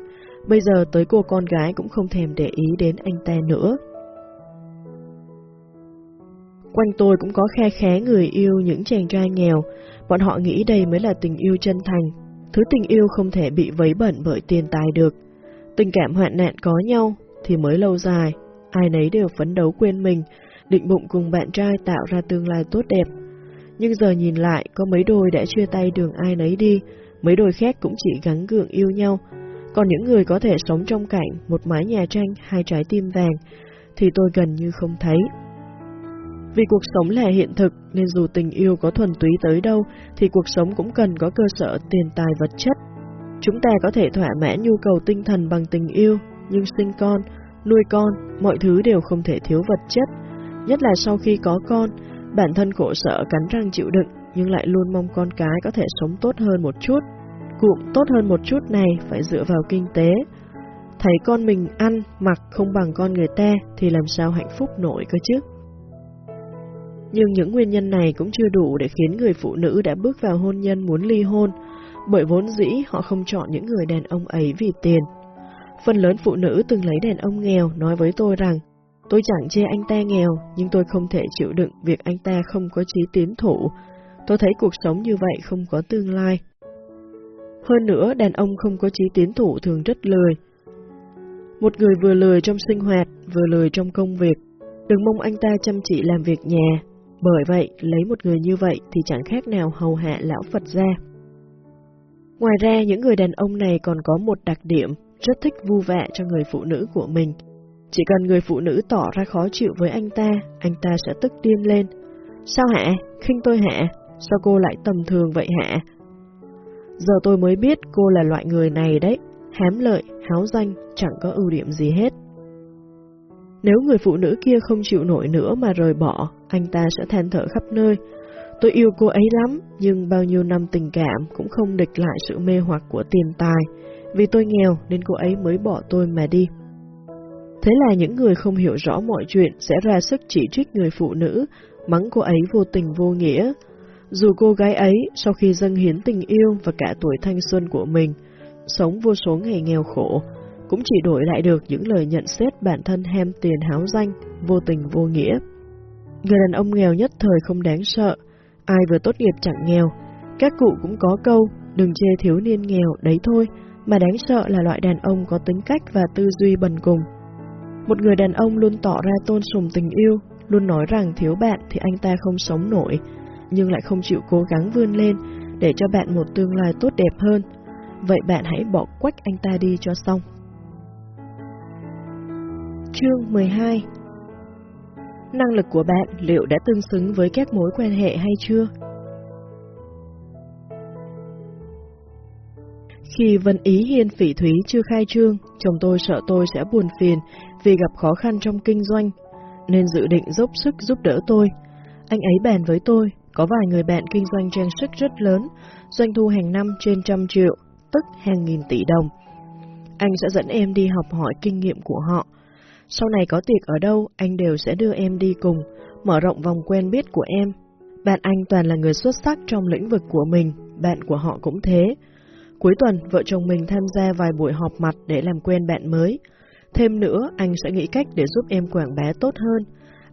Bây giờ tới cô con gái cũng không thèm để ý đến anh ta nữa. Quanh tôi cũng có khe khé người yêu những chàng trai nghèo, bọn họ nghĩ đây mới là tình yêu chân thành. Thứ tình yêu không thể bị vấy bẩn bởi tiền tài được. Tình cảm hoạn nạn có nhau thì mới lâu dài, ai nấy đều phấn đấu quên mình, định bụng cùng bạn trai tạo ra tương lai tốt đẹp. Nhưng giờ nhìn lại, có mấy đôi đã chia tay đường ai nấy đi, mấy đôi khác cũng chỉ gắn gượng yêu nhau. Còn những người có thể sống trong cảnh một mái nhà tranh, hai trái tim vàng, thì tôi gần như không thấy. Vì cuộc sống là hiện thực nên dù tình yêu có thuần túy tới đâu thì cuộc sống cũng cần có cơ sở tiền tài vật chất. Chúng ta có thể thỏa mãn nhu cầu tinh thần bằng tình yêu, nhưng sinh con, nuôi con, mọi thứ đều không thể thiếu vật chất. Nhất là sau khi có con, bản thân khổ sở cắn răng chịu đựng nhưng lại luôn mong con cái có thể sống tốt hơn một chút. Cụm tốt hơn một chút này phải dựa vào kinh tế. Thấy con mình ăn, mặc không bằng con người ta thì làm sao hạnh phúc nổi cơ chứ? Nhưng những nguyên nhân này cũng chưa đủ để khiến người phụ nữ đã bước vào hôn nhân muốn ly hôn, bởi vốn dĩ họ không chọn những người đàn ông ấy vì tiền. Phần lớn phụ nữ từng lấy đàn ông nghèo nói với tôi rằng, tôi chẳng chê anh ta nghèo, nhưng tôi không thể chịu đựng việc anh ta không có trí tiến thủ. Tôi thấy cuộc sống như vậy không có tương lai. Hơn nữa, đàn ông không có trí tiến thủ thường rất lười. Một người vừa lười trong sinh hoạt, vừa lười trong công việc. Đừng mong anh ta chăm chỉ làm việc nhà, bởi vậy, lấy một người như vậy thì chẳng khác nào hầu hạ lão Phật gia. Ngoài ra, những người đàn ông này còn có một đặc điểm rất thích vu vạ cho người phụ nữ của mình. Chỉ cần người phụ nữ tỏ ra khó chịu với anh ta, anh ta sẽ tức điên lên. Sao hả? khinh tôi hả? Sao cô lại tầm thường vậy hả? Giờ tôi mới biết cô là loại người này đấy, hám lợi, háo danh, chẳng có ưu điểm gì hết. Nếu người phụ nữ kia không chịu nổi nữa mà rời bỏ, anh ta sẽ than thở khắp nơi. Tôi yêu cô ấy lắm, nhưng bao nhiêu năm tình cảm cũng không địch lại sự mê hoặc của tiền tài. Vì tôi nghèo nên cô ấy mới bỏ tôi mà đi. Thế là những người không hiểu rõ mọi chuyện sẽ ra sức chỉ trích người phụ nữ, mắng cô ấy vô tình vô nghĩa. Dù cô gái ấy sau khi dâng hiến tình yêu và cả tuổi thanh xuân của mình, sống vô số ngày nghèo khổ, cũng chỉ đổi lại được những lời nhận xét bản thân ham tiền háo danh, vô tình vô nghĩa. Người đàn ông nghèo nhất thời không đáng sợ, ai vừa tốt nghiệp chẳng nghèo. Các cụ cũng có câu, đừng chê thiếu niên nghèo, đấy thôi, mà đáng sợ là loại đàn ông có tính cách và tư duy bần cùng. Một người đàn ông luôn tỏ ra tôn sùng tình yêu, luôn nói rằng thiếu bạn thì anh ta không sống nổi, nhưng lại không chịu cố gắng vươn lên để cho bạn một tương lai tốt đẹp hơn. Vậy bạn hãy bỏ quách anh ta đi cho xong. Chương 12 Năng lực của bạn liệu đã tương xứng với các mối quan hệ hay chưa? Khi Vân Ý Hiên Phỉ Thúy chưa khai trương, chồng tôi sợ tôi sẽ buồn phiền vì gặp khó khăn trong kinh doanh, nên dự định dốc sức giúp đỡ tôi. Anh ấy bàn với tôi, có vài người bạn kinh doanh trang sức rất lớn, doanh thu hàng năm trên trăm triệu, tức hàng nghìn tỷ đồng. Anh sẽ dẫn em đi học hỏi kinh nghiệm của họ. Sau này có tiệc ở đâu, anh đều sẽ đưa em đi cùng, mở rộng vòng quen biết của em. Bạn anh toàn là người xuất sắc trong lĩnh vực của mình, bạn của họ cũng thế. Cuối tuần, vợ chồng mình tham gia vài buổi họp mặt để làm quen bạn mới. Thêm nữa, anh sẽ nghĩ cách để giúp em quảng bá tốt hơn.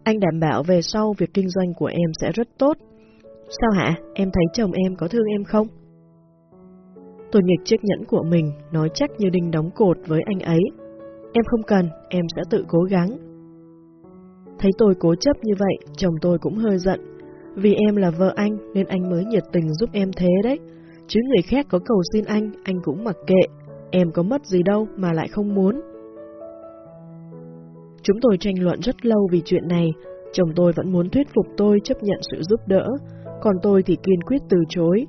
Anh đảm bảo về sau việc kinh doanh của em sẽ rất tốt. Sao hả? Em thấy chồng em có thương em không? Tôi nghịch chiếc nhẫn của mình, nói chắc như đinh đóng cột với anh ấy. Em không cần, em sẽ tự cố gắng. Thấy tôi cố chấp như vậy, chồng tôi cũng hơi giận. Vì em là vợ anh nên anh mới nhiệt tình giúp em thế đấy. Chứ người khác có cầu xin anh, anh cũng mặc kệ. Em có mất gì đâu mà lại không muốn. Chúng tôi tranh luận rất lâu vì chuyện này. Chồng tôi vẫn muốn thuyết phục tôi chấp nhận sự giúp đỡ, còn tôi thì kiên quyết từ chối.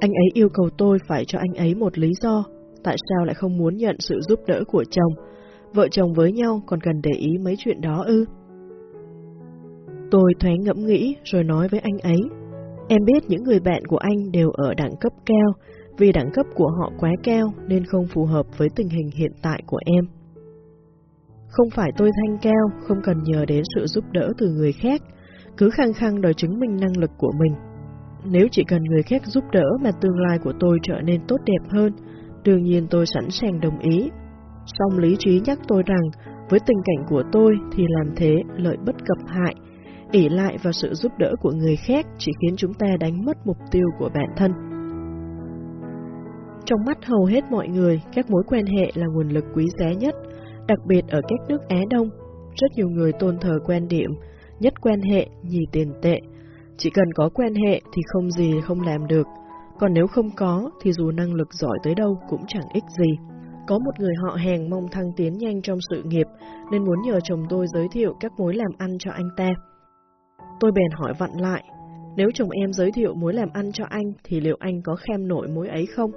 Anh ấy yêu cầu tôi phải cho anh ấy một lý do, tại sao lại không muốn nhận sự giúp đỡ của chồng. Vợ chồng với nhau còn cần để ý mấy chuyện đó ư. Tôi thoáng ngẫm nghĩ rồi nói với anh ấy. Em biết những người bạn của anh đều ở đẳng cấp cao, vì đẳng cấp của họ quá cao nên không phù hợp với tình hình hiện tại của em. Không phải tôi thanh cao, không cần nhờ đến sự giúp đỡ từ người khác, cứ khăng khăng đòi chứng minh năng lực của mình. Nếu chỉ cần người khác giúp đỡ mà tương lai của tôi trở nên tốt đẹp hơn, đương nhiên tôi sẵn sàng đồng ý. Song lý trí nhắc tôi rằng, với tình cảnh của tôi thì làm thế lợi bất cập hại, ỉ lại vào sự giúp đỡ của người khác chỉ khiến chúng ta đánh mất mục tiêu của bản thân. Trong mắt hầu hết mọi người, các mối quan hệ là nguồn lực quý giá nhất, đặc biệt ở các nước Á Đông. Rất nhiều người tôn thờ quan điểm, nhất quan hệ, nhì tiền tệ. Chỉ cần có quan hệ thì không gì không làm được, còn nếu không có thì dù năng lực giỏi tới đâu cũng chẳng ích gì. Có một người họ hàng mong thăng tiến nhanh trong sự nghiệp nên muốn nhờ chồng tôi giới thiệu các mối làm ăn cho anh ta. Tôi bèn hỏi vặn lại, nếu chồng em giới thiệu mối làm ăn cho anh thì liệu anh có khem nổi mối ấy không?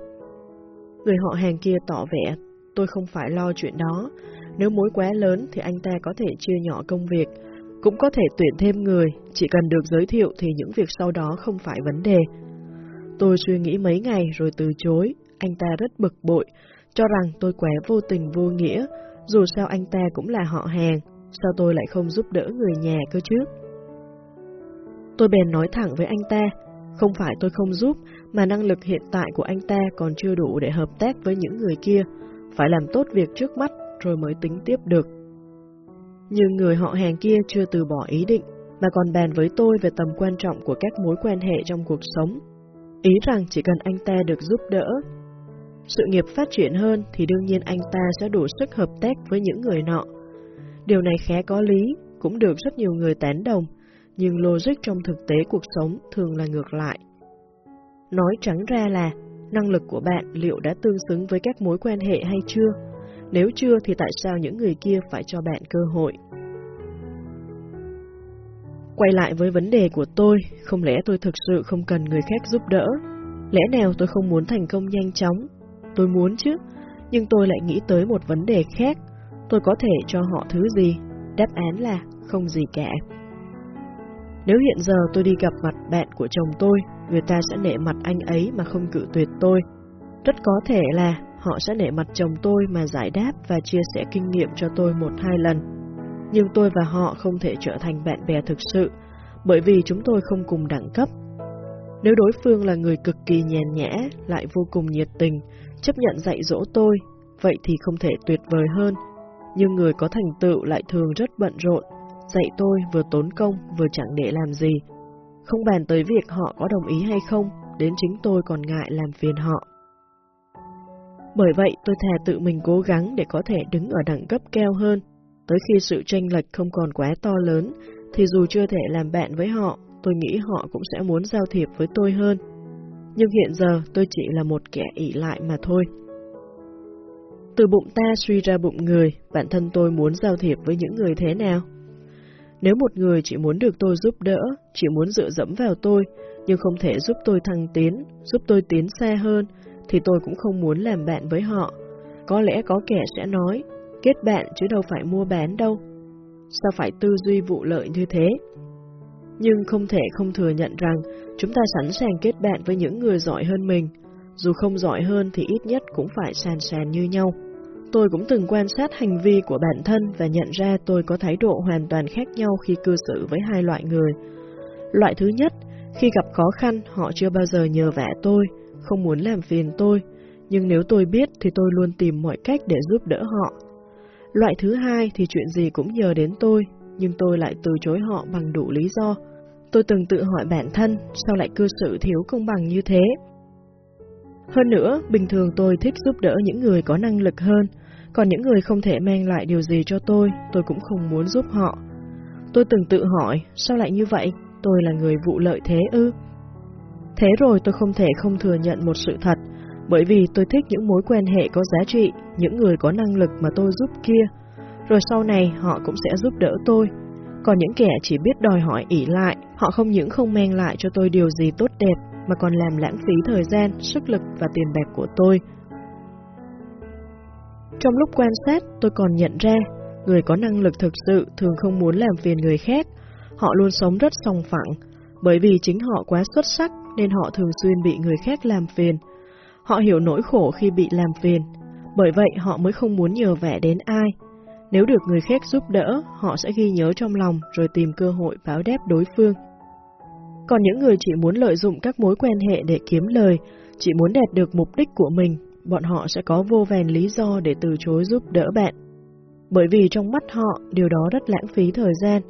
Người họ hàng kia tỏ vẻ, tôi không phải lo chuyện đó, nếu mối quá lớn thì anh ta có thể chia nhỏ công việc, cũng có thể tuyển thêm người, chỉ cần được giới thiệu thì những việc sau đó không phải vấn đề. Tôi suy nghĩ mấy ngày rồi từ chối, anh ta rất bực bội, cho rằng tôi quá vô tình vô nghĩa, dù sao anh ta cũng là họ hàng, sao tôi lại không giúp đỡ người nhà cơ chứ? Tôi bèn nói thẳng với anh ta, không phải tôi không giúp, mà năng lực hiện tại của anh ta còn chưa đủ để hợp tác với những người kia, phải làm tốt việc trước mắt rồi mới tính tiếp được. Nhưng người họ hàng kia chưa từ bỏ ý định, mà còn bàn với tôi về tầm quan trọng của các mối quan hệ trong cuộc sống. Ý rằng chỉ cần anh ta được giúp đỡ, sự nghiệp phát triển hơn thì đương nhiên anh ta sẽ đủ sức hợp tác với những người nọ. Điều này khá có lý, cũng được rất nhiều người tán đồng, nhưng logic trong thực tế cuộc sống thường là ngược lại. Nói trắng ra là, năng lực của bạn liệu đã tương xứng với các mối quan hệ hay chưa? Nếu chưa thì tại sao những người kia phải cho bạn cơ hội? Quay lại với vấn đề của tôi, không lẽ tôi thực sự không cần người khác giúp đỡ? Lẽ nào tôi không muốn thành công nhanh chóng? Tôi muốn chứ, nhưng tôi lại nghĩ tới một vấn đề khác. Tôi có thể cho họ thứ gì? Đáp án là không gì cả. Nếu hiện giờ tôi đi gặp mặt bạn của chồng tôi, người ta sẽ nể mặt anh ấy mà không cự tuyệt tôi. Rất có thể là họ sẽ nể mặt chồng tôi mà giải đáp và chia sẻ kinh nghiệm cho tôi một hai lần. Nhưng tôi và họ không thể trở thành bạn bè thực sự, bởi vì chúng tôi không cùng đẳng cấp. Nếu đối phương là người cực kỳ nhàn nhã, lại vô cùng nhiệt tình, chấp nhận dạy dỗ tôi, vậy thì không thể tuyệt vời hơn. Nhưng người có thành tựu lại thường rất bận rộn, dạy tôi vừa tốn công vừa chẳng để làm gì. Không bàn tới việc họ có đồng ý hay không, đến chính tôi còn ngại làm phiền họ. Bởi vậy tôi thà tự mình cố gắng để có thể đứng ở đẳng cấp cao hơn. Tới khi sự tranh lệch không còn quá to lớn, thì dù chưa thể làm bạn với họ, tôi nghĩ họ cũng sẽ muốn giao thiệp với tôi hơn. Nhưng hiện giờ tôi chỉ là một kẻ ỷ lại mà thôi. Từ bụng ta suy ra bụng người, bản thân tôi muốn giao thiệp với những người thế nào? Nếu một người chỉ muốn được tôi giúp đỡ, chỉ muốn dựa dẫm vào tôi, nhưng không thể giúp tôi thăng tiến, giúp tôi tiến xa hơn, thì tôi cũng không muốn làm bạn với họ. Có lẽ có kẻ sẽ nói, kết bạn chứ đâu phải mua bán đâu. Sao phải tư duy vụ lợi như thế? Nhưng không thể không thừa nhận rằng chúng ta sẵn sàng kết bạn với những người giỏi hơn mình. Dù không giỏi hơn thì ít nhất cũng phải sàn sàn như nhau. Tôi cũng từng quan sát hành vi của bản thân và nhận ra tôi có thái độ hoàn toàn khác nhau khi cư xử với hai loại người. Loại thứ nhất, khi gặp khó khăn, họ chưa bao giờ nhờ vả tôi, không muốn làm phiền tôi, nhưng nếu tôi biết thì tôi luôn tìm mọi cách để giúp đỡ họ. Loại thứ hai thì chuyện gì cũng nhờ đến tôi, nhưng tôi lại từ chối họ bằng đủ lý do. Tôi từng tự hỏi bản thân, sao lại cư xử thiếu công bằng như thế? Hơn nữa, bình thường tôi thích giúp đỡ những người có năng lực hơn, còn những người không thể mang lại điều gì cho tôi, tôi cũng không muốn giúp họ. Tôi từng tự hỏi, sao lại như vậy? Tôi là người vụ lợi thế ư? Thế rồi tôi không thể không thừa nhận một sự thật, bởi vì tôi thích những mối quan hệ có giá trị, những người có năng lực mà tôi giúp kia. Rồi sau này họ cũng sẽ giúp đỡ tôi. Còn những kẻ chỉ biết đòi hỏi ỉ lại, họ không những không mang lại cho tôi điều gì tốt đẹp, mà còn làm lãng phí thời gian, sức lực và tiền bạc của tôi. Trong lúc quan sát, tôi còn nhận ra, người có năng lực thực sự thường không muốn làm phiền người khác, họ luôn sống rất sòng phẳng, bởi vì chính họ quá xuất sắc nên họ thường xuyên bị người khác làm phiền. Họ hiểu nỗi khổ khi bị làm phiền, bởi vậy họ mới không muốn nhờ vả đến ai. Nếu được người khác giúp đỡ, họ sẽ ghi nhớ trong lòng rồi tìm cơ hội báo đáp đối phương. Còn những người chỉ muốn lợi dụng các mối quan hệ để kiếm lời, chỉ muốn đạt được mục đích của mình, bọn họ sẽ có vô vàn lý do để từ chối giúp đỡ bạn. Bởi vì trong mắt họ, điều đó rất lãng phí thời gian,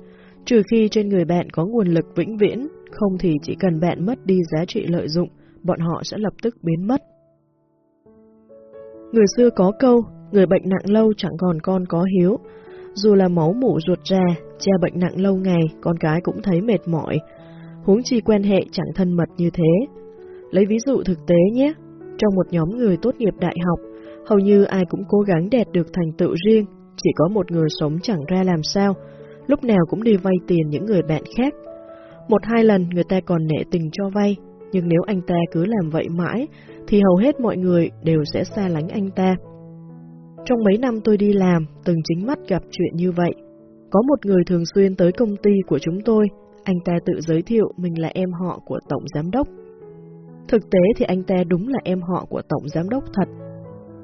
trừ khi trên người bạn có nguồn lực vĩnh viễn, không thì chỉ cần bạn mất đi giá trị lợi dụng, bọn họ sẽ lập tức biến mất. Người xưa có câu, người bệnh nặng lâu chẳng còn con có hiếu. Dù là máu mủ ruột ra, cha bệnh nặng lâu ngày, con cái cũng thấy mệt mỏi. Huống chi quan hệ chẳng thân mật như thế. Lấy ví dụ thực tế nhé, trong một nhóm người tốt nghiệp đại học, hầu như ai cũng cố gắng đạt được thành tựu riêng, chỉ có một người sống chẳng ra làm sao, lúc nào cũng đi vay tiền những người bạn khác. Một hai lần người ta còn nể tình cho vay, nhưng nếu anh ta cứ làm vậy mãi, thì hầu hết mọi người đều sẽ xa lánh anh ta. Trong mấy năm tôi đi làm, từng chính mắt gặp chuyện như vậy. Có một người thường xuyên tới công ty của chúng tôi, anh ta tự giới thiệu mình là em họ của Tổng Giám Đốc. Thực tế thì anh ta đúng là em họ của Tổng Giám Đốc thật.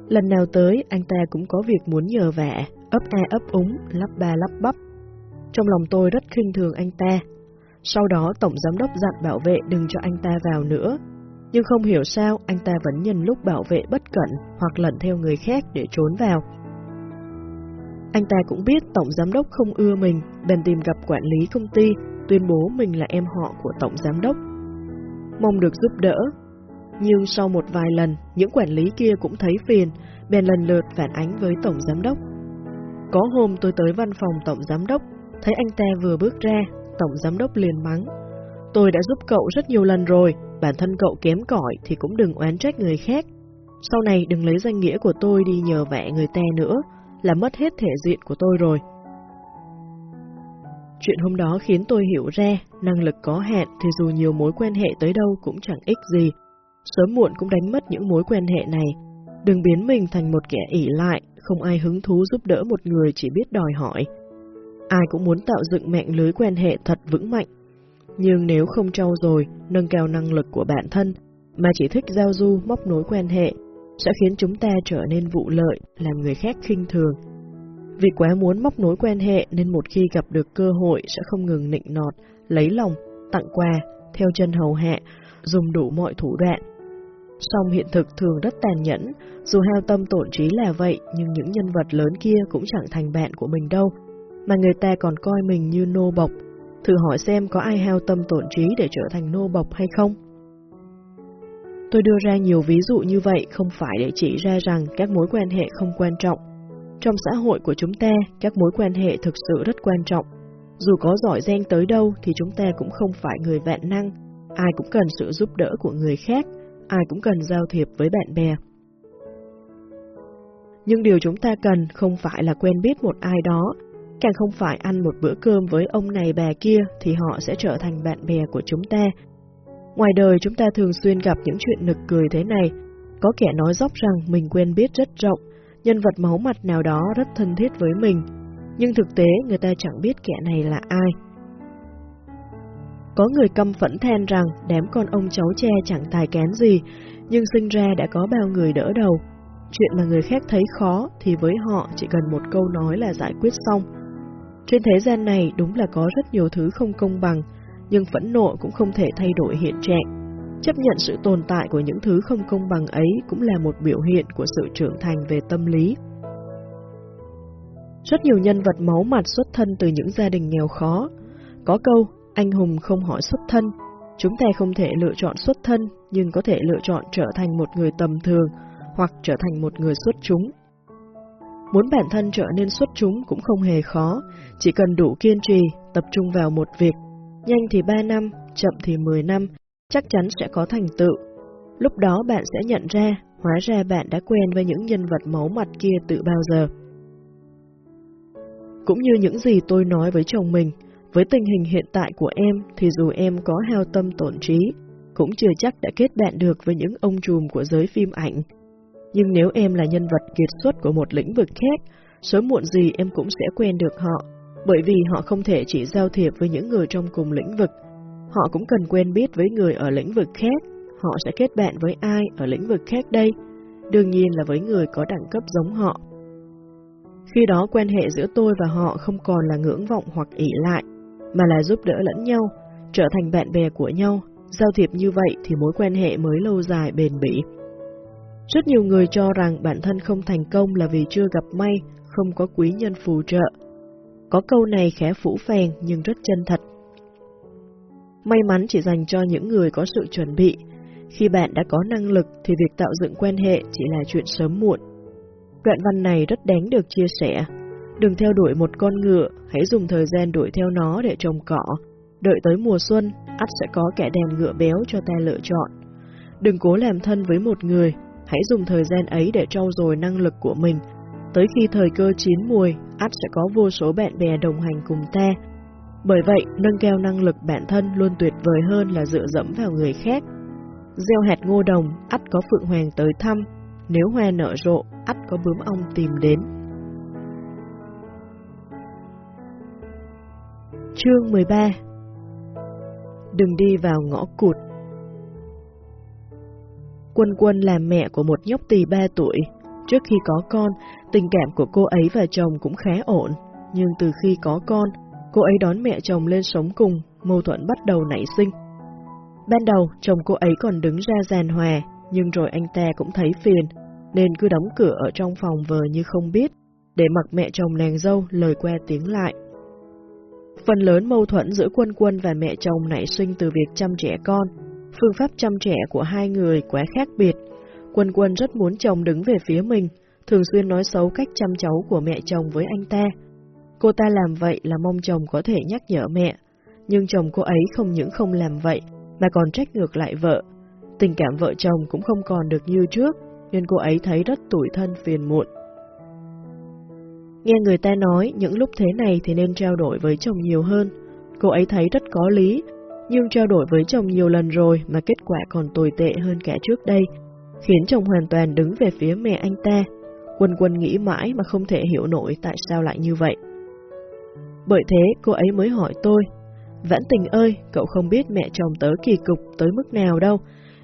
Lần nào tới, anh ta cũng có việc muốn nhờ vả, ấp a ấp úng, lắp ba lắp bắp. Trong lòng tôi rất khinh thường anh ta. Sau đó Tổng Giám Đốc dặn bảo vệ đừng cho anh ta vào nữa. Nhưng không hiểu sao anh ta vẫn nhân lúc bảo vệ bất cẩn hoặc lẩn theo người khác để trốn vào. Anh ta cũng biết Tổng Giám Đốc không ưa mình, bèn tìm gặp quản lý công ty, tuyên bố mình là em họ của Tổng Giám Đốc. Mong được giúp đỡ. Nhưng sau một vài lần, những quản lý kia cũng thấy phiền, bèn lần lượt phản ánh với Tổng Giám Đốc. Có hôm tôi tới văn phòng Tổng Giám Đốc, thấy anh ta vừa bước ra, Tổng Giám Đốc liền mắng. Tôi đã giúp cậu rất nhiều lần rồi, bản thân cậu kém cỏi thì cũng đừng oán trách người khác. Sau này đừng lấy danh nghĩa của tôi đi nhờ vẽ người ta nữa, là mất hết thể diện của tôi rồi. Chuyện hôm đó khiến tôi hiểu ra, năng lực có hạn thì dù nhiều mối quan hệ tới đâu cũng chẳng ích gì, sớm muộn cũng đánh mất những mối quan hệ này. Đừng biến mình thành một kẻ ỉ lại, không ai hứng thú giúp đỡ một người chỉ biết đòi hỏi. Ai cũng muốn tạo dựng mạng lưới quan hệ thật vững mạnh. Nhưng nếu không trau dồi, nâng cao năng lực của bản thân, mà chỉ thích giao du móc nối quan hệ, sẽ khiến chúng ta trở nên vụ lợi, làm người khác khinh thường. Vì quá muốn móc nối quan hệ nên một khi gặp được cơ hội sẽ không ngừng nịnh nọt, lấy lòng, tặng quà, theo chân hầu hạ, dùng đủ mọi thủ đoạn. Song hiện thực thường rất tàn nhẫn, dù hao tâm tổn trí là vậy nhưng những nhân vật lớn kia cũng chẳng thành bạn của mình đâu, mà người ta còn coi mình như nô bộc. Thử hỏi xem có ai hao tâm tổn trí để trở thành nô bộc hay không? Tôi đưa ra nhiều ví dụ như vậy không phải để chỉ ra rằng các mối quan hệ không quan trọng. Trong xã hội của chúng ta, các mối quan hệ thực sự rất quan trọng. Dù có giỏi giang tới đâu thì chúng ta cũng không phải người vạn năng, ai cũng cần sự giúp đỡ của người khác, ai cũng cần giao thiệp với bạn bè. Nhưng điều chúng ta cần không phải là quen biết một ai đó, càng không phải ăn một bữa cơm với ông này bà kia thì họ sẽ trở thành bạn bè của chúng ta. Ngoài đời chúng ta thường xuyên gặp những chuyện nực cười thế này, có kẻ nói dốc rằng mình quen biết rất rộng, nhân vật máu mặt nào đó rất thân thiết với mình, nhưng thực tế người ta chẳng biết kẻ này là ai. Có người căm phẫn than rằng đám con ông cháu che chẳng tài kén gì, nhưng sinh ra đã có bao người đỡ đầu. Chuyện mà người khác thấy khó thì với họ chỉ cần một câu nói là giải quyết xong. Trên thế gian này đúng là có rất nhiều thứ không công bằng, nhưng phẫn nộ cũng không thể thay đổi hiện trạng. Chấp nhận sự tồn tại của những thứ không công bằng ấy cũng là một biểu hiện của sự trưởng thành về tâm lý. Rất nhiều nhân vật máu mặt xuất thân từ những gia đình nghèo khó. Có câu, anh hùng không hỏi xuất thân. Chúng ta không thể lựa chọn xuất thân, nhưng có thể lựa chọn trở thành một người tầm thường hoặc trở thành một người xuất chúng. Muốn bản thân trở nên xuất chúng cũng không hề khó, chỉ cần đủ kiên trì, tập trung vào một việc. Nhanh thì 3 năm, chậm thì 10 năm, chắc chắn sẽ có thành tựu. Lúc đó bạn sẽ nhận ra, hóa ra bạn đã quen với những nhân vật máu mặt kia từ bao giờ. Cũng như những gì tôi nói với chồng mình, với tình hình hiện tại của em thì dù em có hao tâm tổn trí, cũng chưa chắc đã kết bạn được với những ông trùm của giới phim ảnh. Nhưng nếu em là nhân vật kiệt xuất của một lĩnh vực khác, sớm muộn gì em cũng sẽ quen được họ, bởi vì họ không thể chỉ giao thiệp với những người trong cùng lĩnh vực. Họ cũng cần quen biết với người ở lĩnh vực khác, họ sẽ kết bạn với ai ở lĩnh vực khác đây? Đương nhiên là với người có đẳng cấp giống họ. Khi đó quan hệ giữa tôi và họ không còn là ngưỡng vọng hoặc ỷ lại, mà là giúp đỡ lẫn nhau, trở thành bạn bè của nhau. Giao thiệp như vậy thì mối quan hệ mới lâu dài bền bỉ. Rất nhiều người cho rằng bản thân không thành công là vì chưa gặp may, không có quý nhân phù trợ. Có câu này khẽ phủ phèn nhưng rất chân thật. May mắn chỉ dành cho những người có sự chuẩn bị. Khi bạn đã có năng lực thì việc tạo dựng quan hệ chỉ là chuyện sớm muộn. Đoạn văn này rất đáng được chia sẻ. Đừng theo đuổi một con ngựa, hãy dùng thời gian đuổi theo nó để trồng cỏ. Đợi tới mùa xuân, ắt sẽ có kẻ đèn ngựa béo cho ta lựa chọn. Đừng cố làm thân với một người, hãy dùng thời gian ấy để trau dồi năng lực của mình. Tới khi thời cơ chín mùi, ắt sẽ có vô số bạn bè đồng hành cùng ta. Bởi vậy, nâng cao năng lực bản thân luôn tuyệt vời hơn là dựa dẫm vào người khác. Gieo hạt ngô đồng, ắt có phượng hoàng tới thăm, nếu hoa nở rộ, ắt có bướm ong tìm đến. Chương 13 Đừng đi vào ngõ cụt Quân Quân là mẹ của một nhóc tỳ 3 tuổi. Trước khi có con, tình cảm của cô ấy và chồng cũng khá ổn. Nhưng từ khi có con, cô ấy đón mẹ chồng lên sống cùng, mâu thuẫn bắt đầu nảy sinh. Ban đầu, chồng cô ấy còn đứng ra giàn hòa, nhưng rồi anh ta cũng thấy phiền, nên cứ đóng cửa ở trong phòng vờ như không biết, để mặc mẹ chồng nàng dâu lời que tiếng lại. Phần lớn mâu thuẫn giữa quân quân và mẹ chồng nảy sinh từ việc chăm trẻ con. Phương pháp chăm trẻ của hai người quá khác biệt. Quân quân rất muốn chồng đứng về phía mình, thường xuyên nói xấu cách chăm cháu của mẹ chồng với anh ta. Cô ta làm vậy là mong chồng có thể nhắc nhở mẹ, nhưng chồng cô ấy không những không làm vậy, mà còn trách ngược lại vợ. Tình cảm vợ chồng cũng không còn được như trước, nên cô ấy thấy rất tủi thân phiền muộn. Nghe người ta nói những lúc thế này thì nên trao đổi với chồng nhiều hơn. Cô ấy thấy rất có lý, nhưng trao đổi với chồng nhiều lần rồi mà kết quả còn tồi tệ hơn cả trước đây, khiến chồng hoàn toàn đứng về phía mẹ anh ta. Quân quân nghĩ mãi mà không thể hiểu nổi tại sao lại như vậy. Bởi thế cô ấy mới hỏi tôi, Vãn tình ơi, cậu không biết mẹ chồng tớ kỳ cục tới mức nào đâu,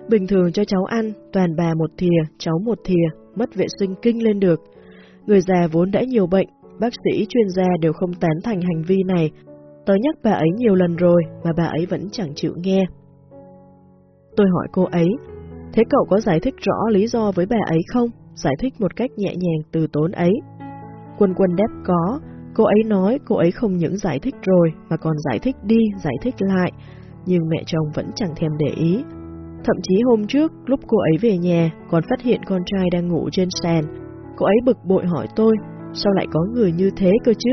Bình thường cho cháu ăn, toàn bà một thìa, cháu một thìa, mất vệ sinh kinh lên được. Người già vốn đã nhiều bệnh, bác sĩ chuyên gia đều không tán thành hành vi này. Tớ nhắc bà ấy nhiều lần rồi mà bà ấy vẫn chẳng chịu nghe. Tôi hỏi cô ấy, thế cậu có giải thích rõ lý do với bà ấy không? Giải thích một cách nhẹ nhàng từ tốn ấy. Quân quân đáp có, cô ấy nói cô ấy không những giải thích rồi mà còn giải thích đi, giải thích lại, nhưng mẹ chồng vẫn chẳng thèm để ý. Thậm chí hôm trước, lúc cô ấy về nhà, còn phát hiện con trai đang ngủ trên sàn. Cô ấy bực bội hỏi tôi, sao lại có người như thế cơ chứ?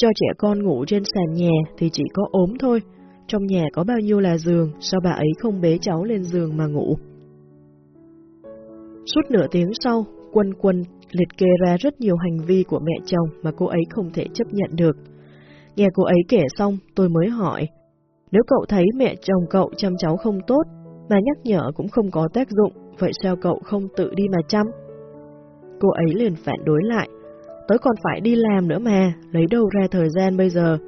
Cho trẻ con ngủ trên sàn nhà thì chỉ có ốm thôi. Trong nhà có bao nhiêu là giường, sao bà ấy không bế cháu lên giường mà ngủ? Suốt nửa tiếng sau, quân quân liệt kê ra rất nhiều hành vi của mẹ chồng mà cô ấy không thể chấp nhận được. Nghe cô ấy kể xong, tôi mới hỏi, nếu cậu thấy mẹ chồng cậu chăm cháu không tốt, mà nhắc nhở cũng không có tác dụng, vậy sao cậu không tự đi mà chăm? Cô ấy liền phản đối lại, tớ còn phải đi làm nữa mà, lấy đâu ra thời gian bây giờ.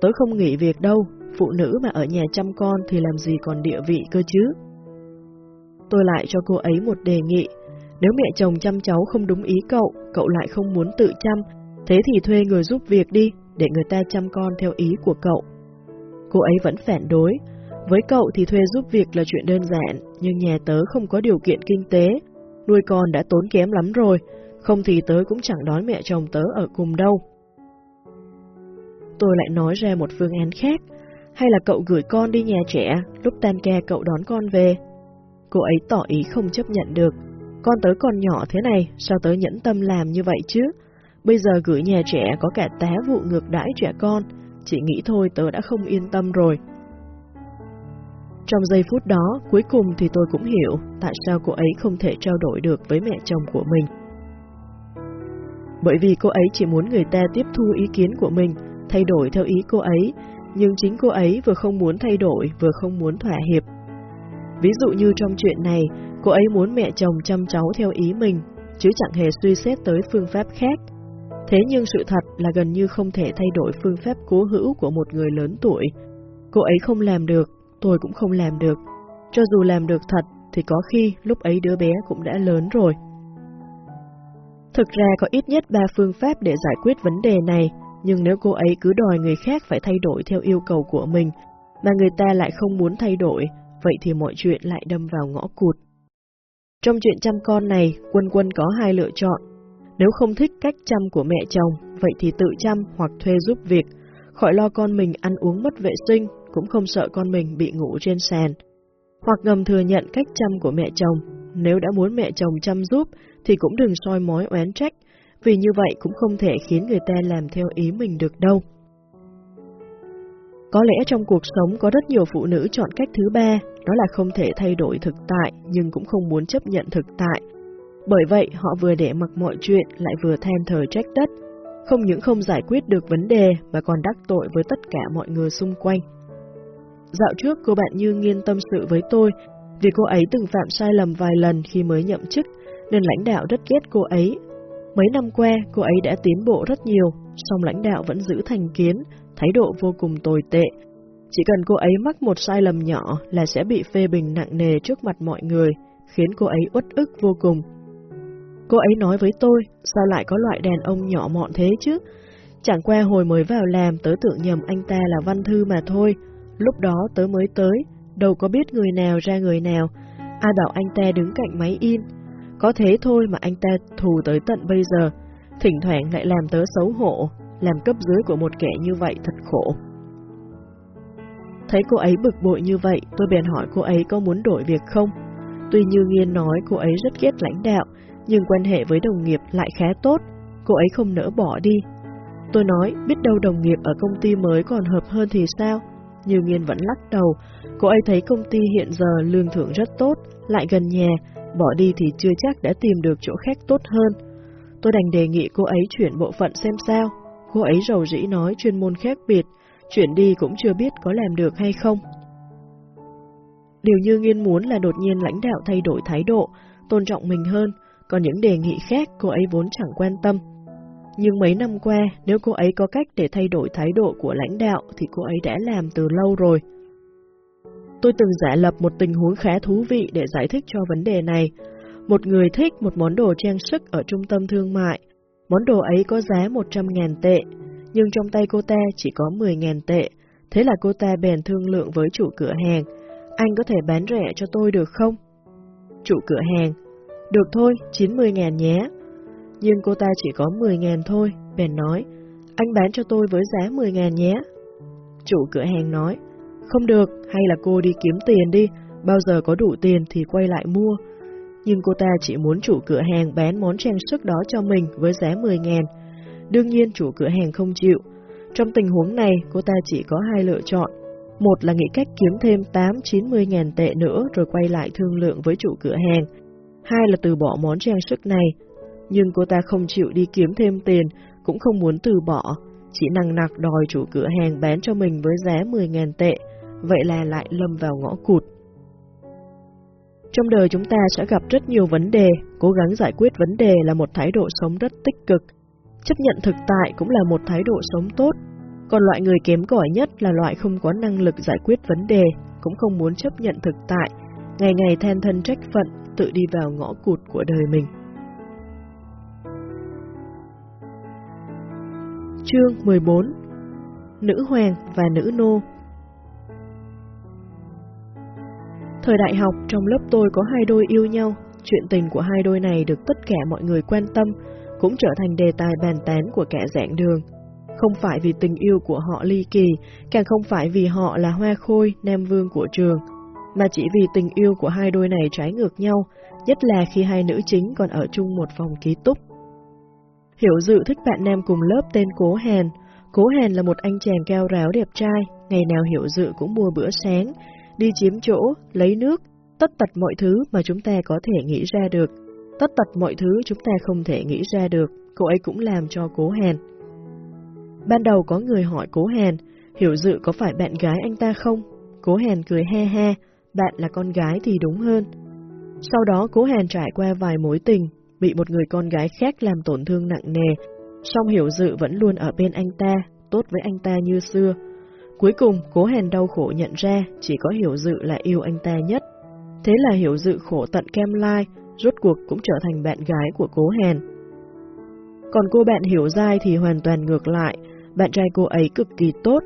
Tớ không nghỉ việc đâu, phụ nữ mà ở nhà chăm con thì làm gì còn địa vị cơ chứ. Tôi lại cho cô ấy một đề nghị, nếu mẹ chồng chăm cháu không đúng ý cậu, cậu lại không muốn tự chăm, thế thì thuê người giúp việc đi, để người ta chăm con theo ý của cậu. Cô ấy vẫn phản đối. Với cậu thì thuê giúp việc là chuyện đơn giản, nhưng nhà tớ không có điều kiện kinh tế. Nuôi con đã tốn kém lắm rồi, không thì tớ cũng chẳng đón mẹ chồng tớ ở cùng đâu. Tôi lại nói ra một phương án khác, hay là cậu gửi con đi nhà trẻ, lúc tan ca cậu đón con về. Cô ấy tỏ ý không chấp nhận được, con tớ còn nhỏ thế này, sao tớ nhẫn tâm làm như vậy chứ? Bây giờ gửi nhà trẻ có cả tá vụ ngược đãi trẻ con, chỉ nghĩ thôi tớ đã không yên tâm rồi. Trong giây phút đó, cuối cùng thì tôi cũng hiểu tại sao cô ấy không thể trao đổi được với mẹ chồng của mình. Bởi vì cô ấy chỉ muốn người ta tiếp thu ý kiến của mình, thay đổi theo ý cô ấy, nhưng chính cô ấy vừa không muốn thay đổi vừa không muốn thỏa hiệp. Ví dụ như trong chuyện này, cô ấy muốn mẹ chồng chăm cháu theo ý mình, chứ chẳng hề suy xét tới phương pháp khác. Thế nhưng sự thật là gần như không thể thay đổi phương pháp cố hữu của một người lớn tuổi. Cô ấy không làm được, tôi cũng không làm được. Cho dù làm được thật, thì có khi lúc ấy đứa bé cũng đã lớn rồi. Thực ra có ít nhất ba phương pháp để giải quyết vấn đề này, nhưng nếu cô ấy cứ đòi người khác phải thay đổi theo yêu cầu của mình, mà người ta lại không muốn thay đổi, vậy thì mọi chuyện lại đâm vào ngõ cụt. Trong chuyện chăm con này, Quân Quân có hai lựa chọn. Nếu không thích cách chăm của mẹ chồng, vậy thì tự chăm hoặc thuê giúp việc, khỏi lo con mình ăn uống mất vệ sinh, cũng không sợ con mình bị ngủ trên sàn. Hoặc ngầm thừa nhận cách chăm của mẹ chồng, nếu đã muốn mẹ chồng chăm giúp thì cũng đừng soi mói oán trách, vì như vậy cũng không thể khiến người ta làm theo ý mình được đâu. Có lẽ trong cuộc sống có rất nhiều phụ nữ chọn cách thứ ba, đó là không thể thay đổi thực tại nhưng cũng không muốn chấp nhận thực tại. Bởi vậy họ vừa để mặc mọi chuyện lại vừa than thờ trách đất, không những không giải quyết được vấn đề mà còn đắc tội với tất cả mọi người xung quanh. Dạo trước cô bạn Như nghiên tâm sự với tôi vì cô ấy từng phạm sai lầm vài lần khi mới nhậm chức nên lãnh đạo rất ghét cô ấy. Mấy năm qua cô ấy đã tiến bộ rất nhiều, song lãnh đạo vẫn giữ thành kiến, thái độ vô cùng tồi tệ. Chỉ cần cô ấy mắc một sai lầm nhỏ là sẽ bị phê bình nặng nề trước mặt mọi người, khiến cô ấy uất ức vô cùng. Cô ấy nói với tôi, sao lại có loại đàn ông nhỏ mọn thế chứ? Chẳng qua hồi mới vào làm tớ tưởng nhầm anh ta là văn thư mà thôi. Lúc đó tớ mới tới, đâu có biết người nào ra người nào. Ai bảo anh ta đứng cạnh máy in. Có thế thôi mà anh ta thù tới tận bây giờ. Thỉnh thoảng lại làm tớ xấu hổ, làm cấp dưới của một kẻ như vậy thật khổ. Thấy cô ấy bực bội như vậy, tôi bèn hỏi cô ấy có muốn đổi việc không. Tuy như Nghiên nói cô ấy rất ghét lãnh đạo, nhưng quan hệ với đồng nghiệp lại khá tốt, cô ấy không nỡ bỏ đi. Tôi nói, biết đâu đồng nghiệp ở công ty mới còn hợp hơn thì sao? Như Nghiên vẫn lắc đầu, cô ấy thấy công ty hiện giờ lương thưởng rất tốt, lại gần nhà, bỏ đi thì chưa chắc đã tìm được chỗ khác tốt hơn. Tôi đành đề nghị cô ấy chuyển bộ phận xem sao. Cô ấy rầu rĩ nói chuyên môn khác biệt, chuyển đi cũng chưa biết có làm được hay không. Điều như nghiên muốn là đột nhiên lãnh đạo thay đổi thái độ, tôn trọng mình hơn, còn những đề nghị khác cô ấy vốn chẳng quan tâm. Nhưng mấy năm qua, nếu cô ấy có cách để thay đổi thái độ của lãnh đạo thì cô ấy đã làm từ lâu rồi. Tôi từng giả lập một tình huống khá thú vị để giải thích cho vấn đề này. Một người thích một món đồ trang sức ở trung tâm thương mại. Món đồ ấy có giá 100.000 tệ, nhưng trong tay cô ta chỉ có 10.000 tệ. Thế là cô ta bèn thương lượng với chủ cửa hàng. Anh có thể bán rẻ cho tôi được không? Chủ cửa hàng. Được thôi, 90.000 nhé. Nhưng cô ta chỉ có 10.000 thôi, bèn nói. Anh bán cho tôi với giá 10.000 nhé. Chủ cửa hàng nói. Không được, hay là cô đi kiếm tiền đi, bao giờ có đủ tiền thì quay lại mua. Nhưng cô ta chỉ muốn chủ cửa hàng bán món trang sức đó cho mình với giá 10 ngàn. Đương nhiên chủ cửa hàng không chịu. Trong tình huống này, cô ta chỉ có hai lựa chọn. Một là nghĩ cách kiếm thêm 8-90 ngàn tệ nữa rồi quay lại thương lượng với chủ cửa hàng. Hai là từ bỏ món trang sức này. Nhưng cô ta không chịu đi kiếm thêm tiền, cũng không muốn từ bỏ, chỉ năng nặc đòi chủ cửa hàng bán cho mình với giá 10 ngàn tệ vậy là lại lâm vào ngõ cụt. Trong đời chúng ta sẽ gặp rất nhiều vấn đề, cố gắng giải quyết vấn đề là một thái độ sống rất tích cực. Chấp nhận thực tại cũng là một thái độ sống tốt, còn loại người kém cỏi nhất là loại không có năng lực giải quyết vấn đề, cũng không muốn chấp nhận thực tại, ngày ngày than thân trách phận, tự đi vào ngõ cụt của đời mình. Chương 14 Nữ hoàng và nữ nô Thời đại học, trong lớp tôi có hai đôi yêu nhau, chuyện tình của hai đôi này được tất cả mọi người quan tâm, cũng trở thành đề tài bàn tán của cả dạng đường. Không phải vì tình yêu của họ ly kỳ, càng không phải vì họ là hoa khôi, nam vương của trường, mà chỉ vì tình yêu của hai đôi này trái ngược nhau, nhất là khi hai nữ chính còn ở chung một phòng ký túc. Hiểu dự thích bạn nam cùng lớp tên Cố Hàn. Cố Hàn là một anh chàng cao ráo đẹp trai, ngày nào Hiểu dự cũng mua bữa sáng, đi chiếm chỗ, lấy nước, tất tật mọi thứ mà chúng ta có thể nghĩ ra được. Tất tật mọi thứ chúng ta không thể nghĩ ra được, cô ấy cũng làm cho Cố Hèn. Ban đầu có người hỏi Cố Hèn, Hiểu dự có phải bạn gái anh ta không? Cố Hèn cười he he, bạn là con gái thì đúng hơn. Sau đó Cố Hèn trải qua vài mối tình, bị một người con gái khác làm tổn thương nặng nề, song Hiểu Dự vẫn luôn ở bên anh ta, tốt với anh ta như xưa. Cuối cùng, Cố Hèn đau khổ nhận ra chỉ có Hiểu Dự là yêu anh ta nhất. Thế là Hiểu Dự khổ tận kem lai, rốt cuộc cũng trở thành bạn gái của Cố Hèn. Còn cô bạn Hiểu Giai thì hoàn toàn ngược lại, bạn trai cô ấy cực kỳ tốt,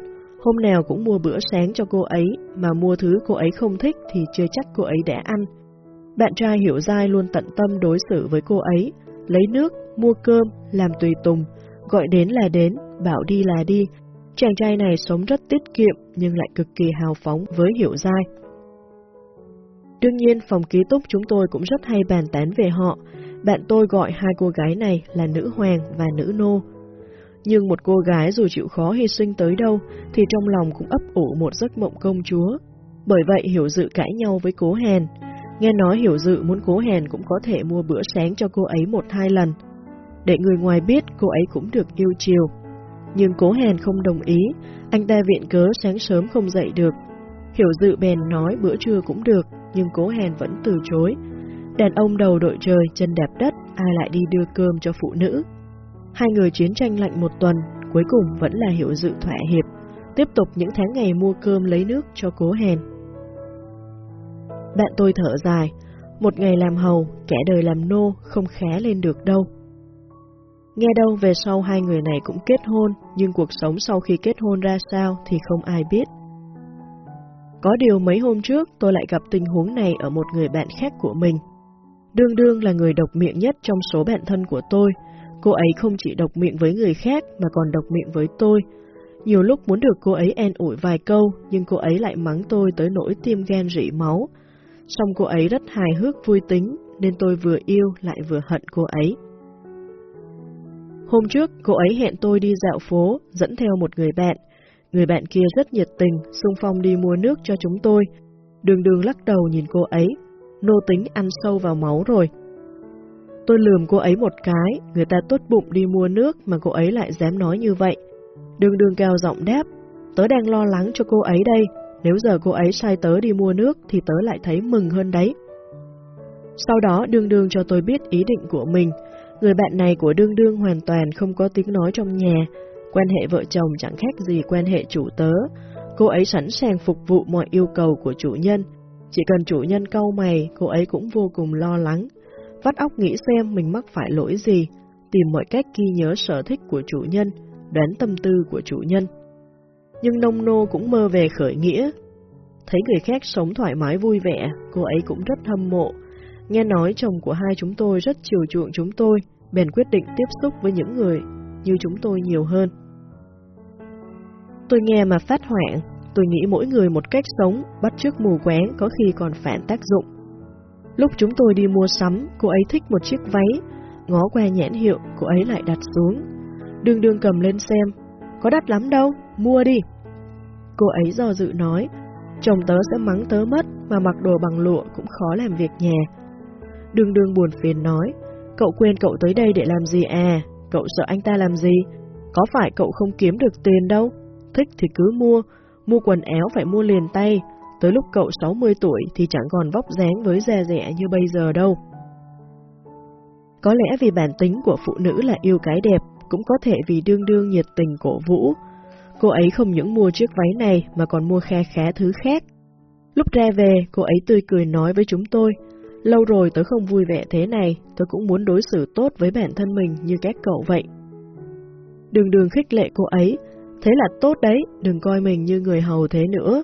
hôm nào cũng mua bữa sáng cho cô ấy, mà mua thứ cô ấy không thích thì chưa chắc cô ấy đã ăn. Bạn trai Hiểu Giai luôn tận tâm đối xử với cô ấy, lấy nước, mua cơm, làm tùy tùng, gọi đến là đến, bảo đi là đi. Chàng trai này sống rất tiết kiệm nhưng lại cực kỳ hào phóng với Hiểu Giai. Đương nhiên, phòng ký túc chúng tôi cũng rất hay bàn tán về họ. Bạn tôi gọi hai cô gái này là nữ hoàng và nữ nô. Nhưng một cô gái dù chịu khó hy sinh tới đâu thì trong lòng cũng ấp ủ một giấc mộng công chúa. Bởi vậy, hiểu dự cãi nhau với cố hèn. Nghe nói hiểu dự muốn cố hèn cũng có thể mua bữa sáng cho cô ấy một hai lần. Để người ngoài biết, cô ấy cũng được yêu chiều. Nhưng cố hèn không đồng ý, anh ta viện cớ sáng sớm không dậy được. Hiểu dự bèn nói bữa trưa cũng được, nhưng cố hèn vẫn từ chối. Đàn ông đầu đội trời, chân đẹp đất, ai lại đi đưa cơm cho phụ nữ. Hai người chiến tranh lạnh một tuần, cuối cùng vẫn là hiểu dự thỏa hiệp, tiếp tục những tháng ngày mua cơm lấy nước cho cố hèn. Bạn tôi thở dài, một ngày làm hầu, kẻ đời làm nô không khá lên được đâu. Nghe đâu về sau hai người này cũng kết hôn, nhưng cuộc sống sau khi kết hôn ra sao thì không ai biết. Có điều mấy hôm trước tôi lại gặp tình huống này ở một người bạn khác của mình. Đương đương là người độc miệng nhất trong số bạn thân của tôi. Cô ấy không chỉ độc miệng với người khác mà còn độc miệng với tôi. Nhiều lúc muốn được cô ấy en ủi vài câu, nhưng cô ấy lại mắng tôi tới nỗi tim gan rỉ máu. Xong cô ấy rất hài hước vui tính, nên tôi vừa yêu lại vừa hận cô ấy. Hôm trước, cô ấy hẹn tôi đi dạo phố, dẫn theo một người bạn. Người bạn kia rất nhiệt tình, xung phong đi mua nước cho chúng tôi. Đường đường lắc đầu nhìn cô ấy, nô tính ăn sâu vào máu rồi. Tôi lườm cô ấy một cái, người ta tốt bụng đi mua nước mà cô ấy lại dám nói như vậy. Đường đường cao giọng đáp, tớ đang lo lắng cho cô ấy đây, nếu giờ cô ấy sai tớ đi mua nước thì tớ lại thấy mừng hơn đấy. Sau đó đường đường cho tôi biết ý định của mình, người bạn này của đương đương hoàn toàn không có tiếng nói trong nhà, quan hệ vợ chồng chẳng khác gì quan hệ chủ tớ. Cô ấy sẵn sàng phục vụ mọi yêu cầu của chủ nhân, chỉ cần chủ nhân câu mày, cô ấy cũng vô cùng lo lắng. Vắt óc nghĩ xem mình mắc phải lỗi gì, tìm mọi cách ghi nhớ sở thích của chủ nhân, đoán tâm tư của chủ nhân. Nhưng nông nô cũng mơ về khởi nghĩa. Thấy người khác sống thoải mái vui vẻ, cô ấy cũng rất hâm mộ. Nghe nói chồng của hai chúng tôi rất chiều chuộng chúng tôi, bèn quyết định tiếp xúc với những người như chúng tôi nhiều hơn. Tôi nghe mà phát hoảng, tôi nghĩ mỗi người một cách sống, bắt chước mù quáng có khi còn phản tác dụng. Lúc chúng tôi đi mua sắm, cô ấy thích một chiếc váy, ngó qua nhãn hiệu, cô ấy lại đặt xuống. Đường đường cầm lên xem, có đắt lắm đâu, mua đi. Cô ấy do dự nói, chồng tớ sẽ mắng tớ mất mà mặc đồ bằng lụa cũng khó làm việc nhà. Đường đường buồn phiền nói, cậu quên cậu tới đây để làm gì à, cậu sợ anh ta làm gì, có phải cậu không kiếm được tiền đâu, thích thì cứ mua, mua quần áo phải mua liền tay, tới lúc cậu 60 tuổi thì chẳng còn vóc dáng với da rẻ như bây giờ đâu. Có lẽ vì bản tính của phụ nữ là yêu cái đẹp, cũng có thể vì đương đương nhiệt tình cổ vũ. Cô ấy không những mua chiếc váy này mà còn mua khe khá thứ khác. Lúc ra về, cô ấy tươi cười nói với chúng tôi, lâu rồi tớ không vui vẻ thế này, tớ cũng muốn đối xử tốt với bản thân mình như các cậu vậy. Đường đường khích lệ cô ấy, thế là tốt đấy, đừng coi mình như người hầu thế nữa.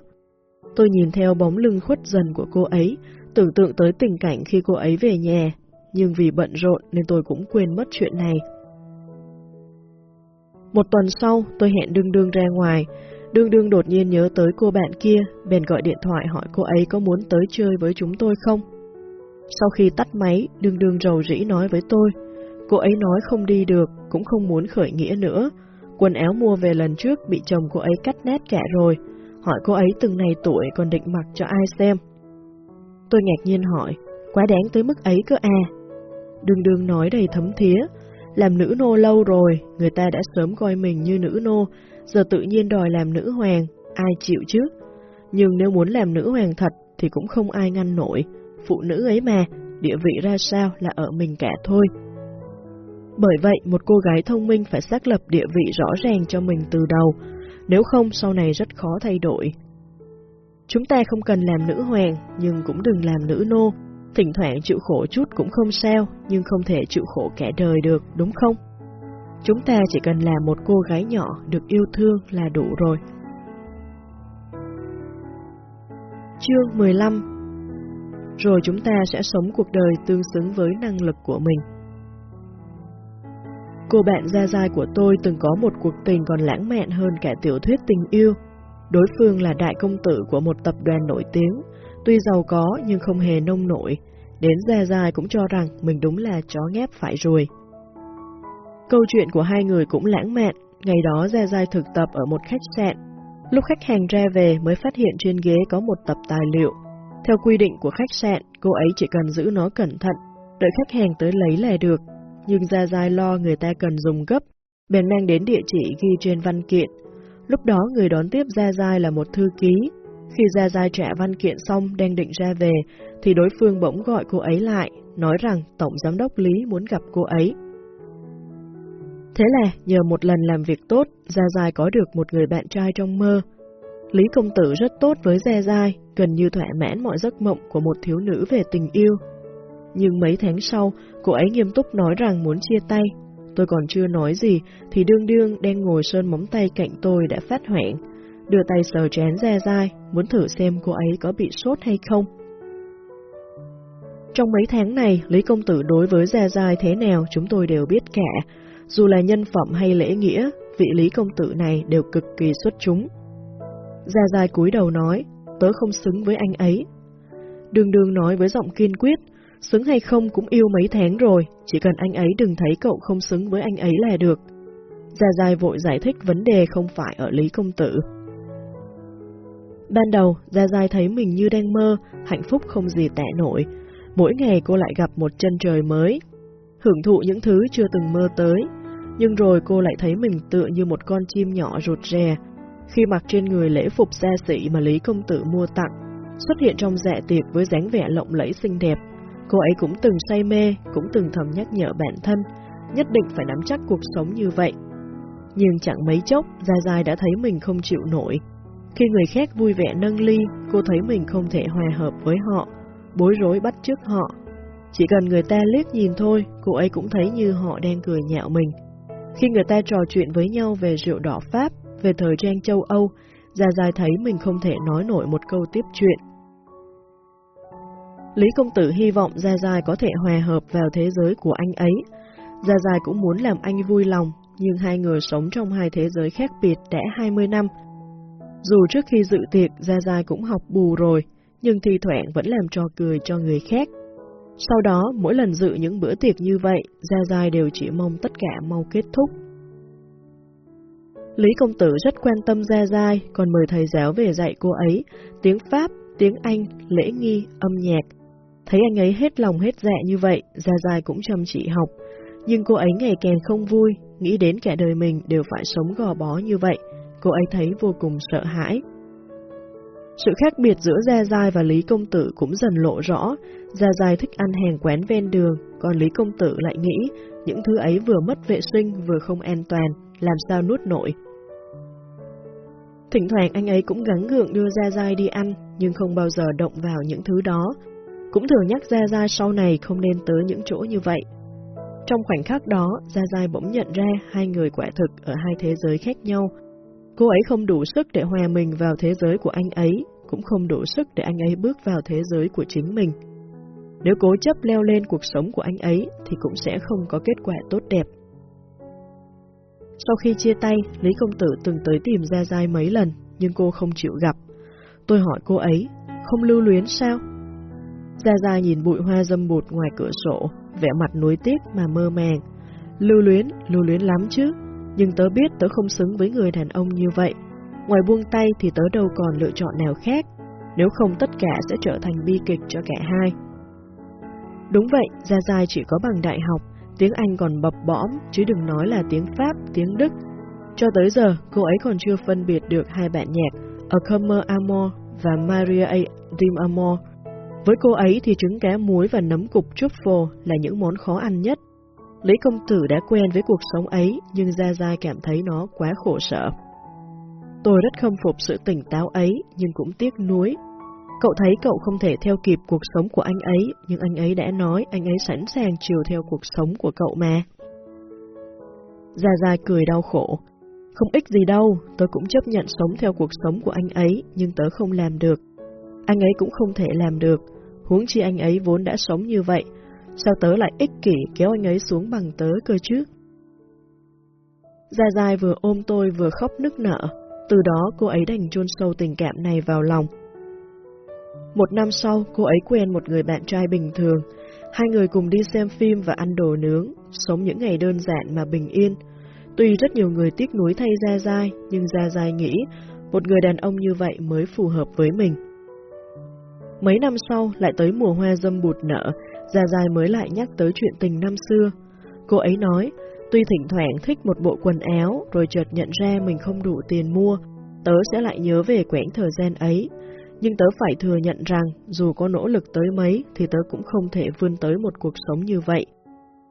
Tôi nhìn theo bóng lưng khuất dần của cô ấy, tưởng tượng tới tình cảnh khi cô ấy về nhà, nhưng vì bận rộn nên tôi cũng quên mất chuyện này. Một tuần sau, tôi hẹn đương đương ra ngoài, đương đương đột nhiên nhớ tới cô bạn kia, bèn gọi điện thoại hỏi cô ấy có muốn tới chơi với chúng tôi không. Sau khi tắt máy, đương đương rầu rĩ nói với tôi, cô ấy nói không đi được, cũng không muốn khởi nghĩa nữa. Quần áo mua về lần trước bị chồng cô ấy cắt nét cả rồi, hỏi cô ấy từng này tuổi còn định mặc cho ai xem. Tôi ngạc nhiên hỏi, quá đáng tới mức ấy cơ à? Đương đương nói đầy thấm thía, làm nữ nô lâu rồi, người ta đã sớm coi mình như nữ nô, giờ tự nhiên đòi làm nữ hoàng, ai chịu chứ? Nhưng nếu muốn làm nữ hoàng thật thì cũng không ai ngăn nổi, phụ nữ ấy mà, địa vị ra sao là ở mình cả thôi. Bởi vậy, một cô gái thông minh phải xác lập địa vị rõ ràng cho mình từ đầu, nếu không sau này rất khó thay đổi. Chúng ta không cần làm nữ hoàng, nhưng cũng đừng làm nữ nô. Thỉnh thoảng chịu khổ chút cũng không sao, nhưng không thể chịu khổ cả đời được, đúng không? Chúng ta chỉ cần là một cô gái nhỏ được yêu thương là đủ rồi. Chương 15 rồi chúng ta sẽ sống cuộc đời tương xứng với năng lực của mình. Cô bạn Gia Giai của tôi từng có một cuộc tình còn lãng mạn hơn cả tiểu thuyết tình yêu. Đối phương là đại công tử của một tập đoàn nổi tiếng, tuy giàu có nhưng không hề nông nổi, đến Gia Giai cũng cho rằng mình đúng là chó ngáp phải rồi. Câu chuyện của hai người cũng lãng mạn, ngày đó Gia Giai thực tập ở một khách sạn. Lúc khách hàng ra về mới phát hiện trên ghế có một tập tài liệu. Theo quy định của khách sạn, cô ấy chỉ cần giữ nó cẩn thận, đợi khách hàng tới lấy là được, nhưng Gia Giai lo người ta cần dùng gấp, bèn mang đến địa chỉ ghi trên văn kiện. Lúc đó người đón tiếp Gia Giai là một thư ký. Khi Gia Giai trả văn kiện xong đang định ra về, thì đối phương bỗng gọi cô ấy lại, nói rằng Tổng Giám đốc Lý muốn gặp cô ấy. Thế là nhờ một lần làm việc tốt, Gia Giai có được một người bạn trai trong mơ. Lý công tử rất tốt với dè dai, gần như thỏa mãn mọi giấc mộng của một thiếu nữ về tình yêu. Nhưng mấy tháng sau, cô ấy nghiêm túc nói rằng muốn chia tay. Tôi còn chưa nói gì, thì đương đương đang ngồi sơn móng tay cạnh tôi đã phát hoảng. Đưa tay sờ chén dè dai, muốn thử xem cô ấy có bị sốt hay không. Trong mấy tháng này, Lý Công Tử đối với dè dai thế nào chúng tôi đều biết cả. Dù là nhân phẩm hay lễ nghĩa, vị Lý Công Tử này đều cực kỳ xuất chúng. Gia Gia cúi đầu nói, tớ không xứng với anh ấy. Đường đường nói với giọng kiên quyết, Xứng hay không cũng yêu mấy tháng rồi, chỉ cần anh ấy đừng thấy cậu không xứng với anh ấy là được. Gia Gia vội giải thích vấn đề không phải ở Lý Công Tử. Ban đầu, Gia Gia thấy mình như đang mơ, hạnh phúc không gì tệ nổi. Mỗi ngày cô lại gặp một chân trời mới, hưởng thụ những thứ chưa từng mơ tới. Nhưng rồi cô lại thấy mình tựa như một con chim nhỏ rụt rè, khi mặc trên người lễ phục xa xỉ mà Lý Công Tử mua tặng, xuất hiện trong dạ tiệc với dáng vẻ lộng lẫy xinh đẹp, Cô ấy cũng từng say mê, cũng từng thầm nhắc nhở bản thân, nhất định phải nắm chắc cuộc sống như vậy. Nhưng chẳng mấy chốc, Gia Giai đã thấy mình không chịu nổi. Khi người khác vui vẻ nâng ly, cô thấy mình không thể hòa hợp với họ, bối rối bắt chước họ. Chỉ cần người ta liếc nhìn thôi, cô ấy cũng thấy như họ đang cười nhạo mình. Khi người ta trò chuyện với nhau về rượu đỏ Pháp, về thời trang châu Âu, Gia Giai thấy mình không thể nói nổi một câu tiếp chuyện. Lý Công Tử hy vọng Gia Giai có thể hòa hợp vào thế giới của anh ấy. Gia Giai cũng muốn làm anh vui lòng, nhưng hai người sống trong hai thế giới khác biệt đã 20 năm. Dù trước khi dự tiệc Gia Giai cũng học bù rồi, nhưng thi thoảng vẫn làm trò cười cho người khác. Sau đó, mỗi lần dự những bữa tiệc như vậy, Gia Giai đều chỉ mong tất cả mau kết thúc. Lý Công Tử rất quan tâm Gia Giai, còn mời thầy giáo về dạy cô ấy tiếng Pháp, tiếng Anh, lễ nghi, âm nhạc, Thấy anh ấy hết lòng hết dạ như vậy, Gia Giai cũng chăm chỉ học. Nhưng cô ấy ngày càng không vui, nghĩ đến cả đời mình đều phải sống gò bó như vậy. Cô ấy thấy vô cùng sợ hãi. Sự khác biệt giữa Gia Giai và Lý Công Tử cũng dần lộ rõ. Gia Giai thích ăn hàng quán ven đường, còn Lý Công Tử lại nghĩ những thứ ấy vừa mất vệ sinh vừa không an toàn, làm sao nuốt nổi. Thỉnh thoảng anh ấy cũng gắng gượng đưa Gia Giai đi ăn, nhưng không bao giờ động vào những thứ đó. Cũng thường nhắc Gia Giai sau này không nên tới những chỗ như vậy. Trong khoảnh khắc đó, Gia Giai bỗng nhận ra hai người quả thực ở hai thế giới khác nhau. Cô ấy không đủ sức để hòa mình vào thế giới của anh ấy, cũng không đủ sức để anh ấy bước vào thế giới của chính mình. Nếu cố chấp leo lên cuộc sống của anh ấy thì cũng sẽ không có kết quả tốt đẹp. Sau khi chia tay, Lý Công Tử từng tới tìm Gia Giai mấy lần, nhưng cô không chịu gặp. Tôi hỏi cô ấy, không lưu luyến sao? Gia Giai nhìn bụi hoa dâm bụt ngoài cửa sổ, vẻ mặt nuối tiếc mà mơ màng. Lưu luyến, lưu luyến lắm chứ, nhưng tớ biết tớ không xứng với người đàn ông như vậy. Ngoài buông tay thì tớ đâu còn lựa chọn nào khác, nếu không tất cả sẽ trở thành bi kịch cho cả hai. Đúng vậy, Gia Giai chỉ có bằng đại học, tiếng Anh còn bập bõm, chứ đừng nói là tiếng Pháp, tiếng Đức. Cho tới giờ, cô ấy còn chưa phân biệt được hai bản nhạc A Comer Amor và Maria A. Dim Amor. Với cô ấy thì trứng cá muối và nấm cục truffle là những món khó ăn nhất. Lý công tử đã quen với cuộc sống ấy, nhưng Gia Gia cảm thấy nó quá khổ sở. Tôi rất khâm phục sự tỉnh táo ấy, nhưng cũng tiếc nuối Cậu thấy cậu không thể theo kịp cuộc sống của anh ấy, nhưng anh ấy đã nói anh ấy sẵn sàng chiều theo cuộc sống của cậu mà. Gia Gia cười đau khổ. Không ích gì đâu, tôi cũng chấp nhận sống theo cuộc sống của anh ấy, nhưng tớ không làm được. Anh ấy cũng không thể làm được, huống chi anh ấy vốn đã sống như vậy, sao tớ lại ích kỷ kéo anh ấy xuống bằng tớ cơ chứ? Gia Gia vừa ôm tôi vừa khóc nức nở, từ đó cô ấy đành chôn sâu tình cảm này vào lòng. Một năm sau, cô ấy quen một người bạn trai bình thường. Hai người cùng đi xem phim và ăn đồ nướng, sống những ngày đơn giản mà bình yên. Tuy rất nhiều người tiếc nuối thay Gia Giai, nhưng Gia Giai nghĩ một người đàn ông như vậy mới phù hợp với mình. Mấy năm sau, lại tới mùa hoa dâm bụt nở, Gia Giai mới lại nhắc tới chuyện tình năm xưa. Cô ấy nói, tuy thỉnh thoảng thích một bộ quần áo, rồi chợt nhận ra mình không đủ tiền mua, tớ sẽ lại nhớ về quãng thời gian ấy, nhưng tớ phải thừa nhận rằng dù có nỗ lực tới mấy thì tớ cũng không thể vươn tới một cuộc sống như vậy.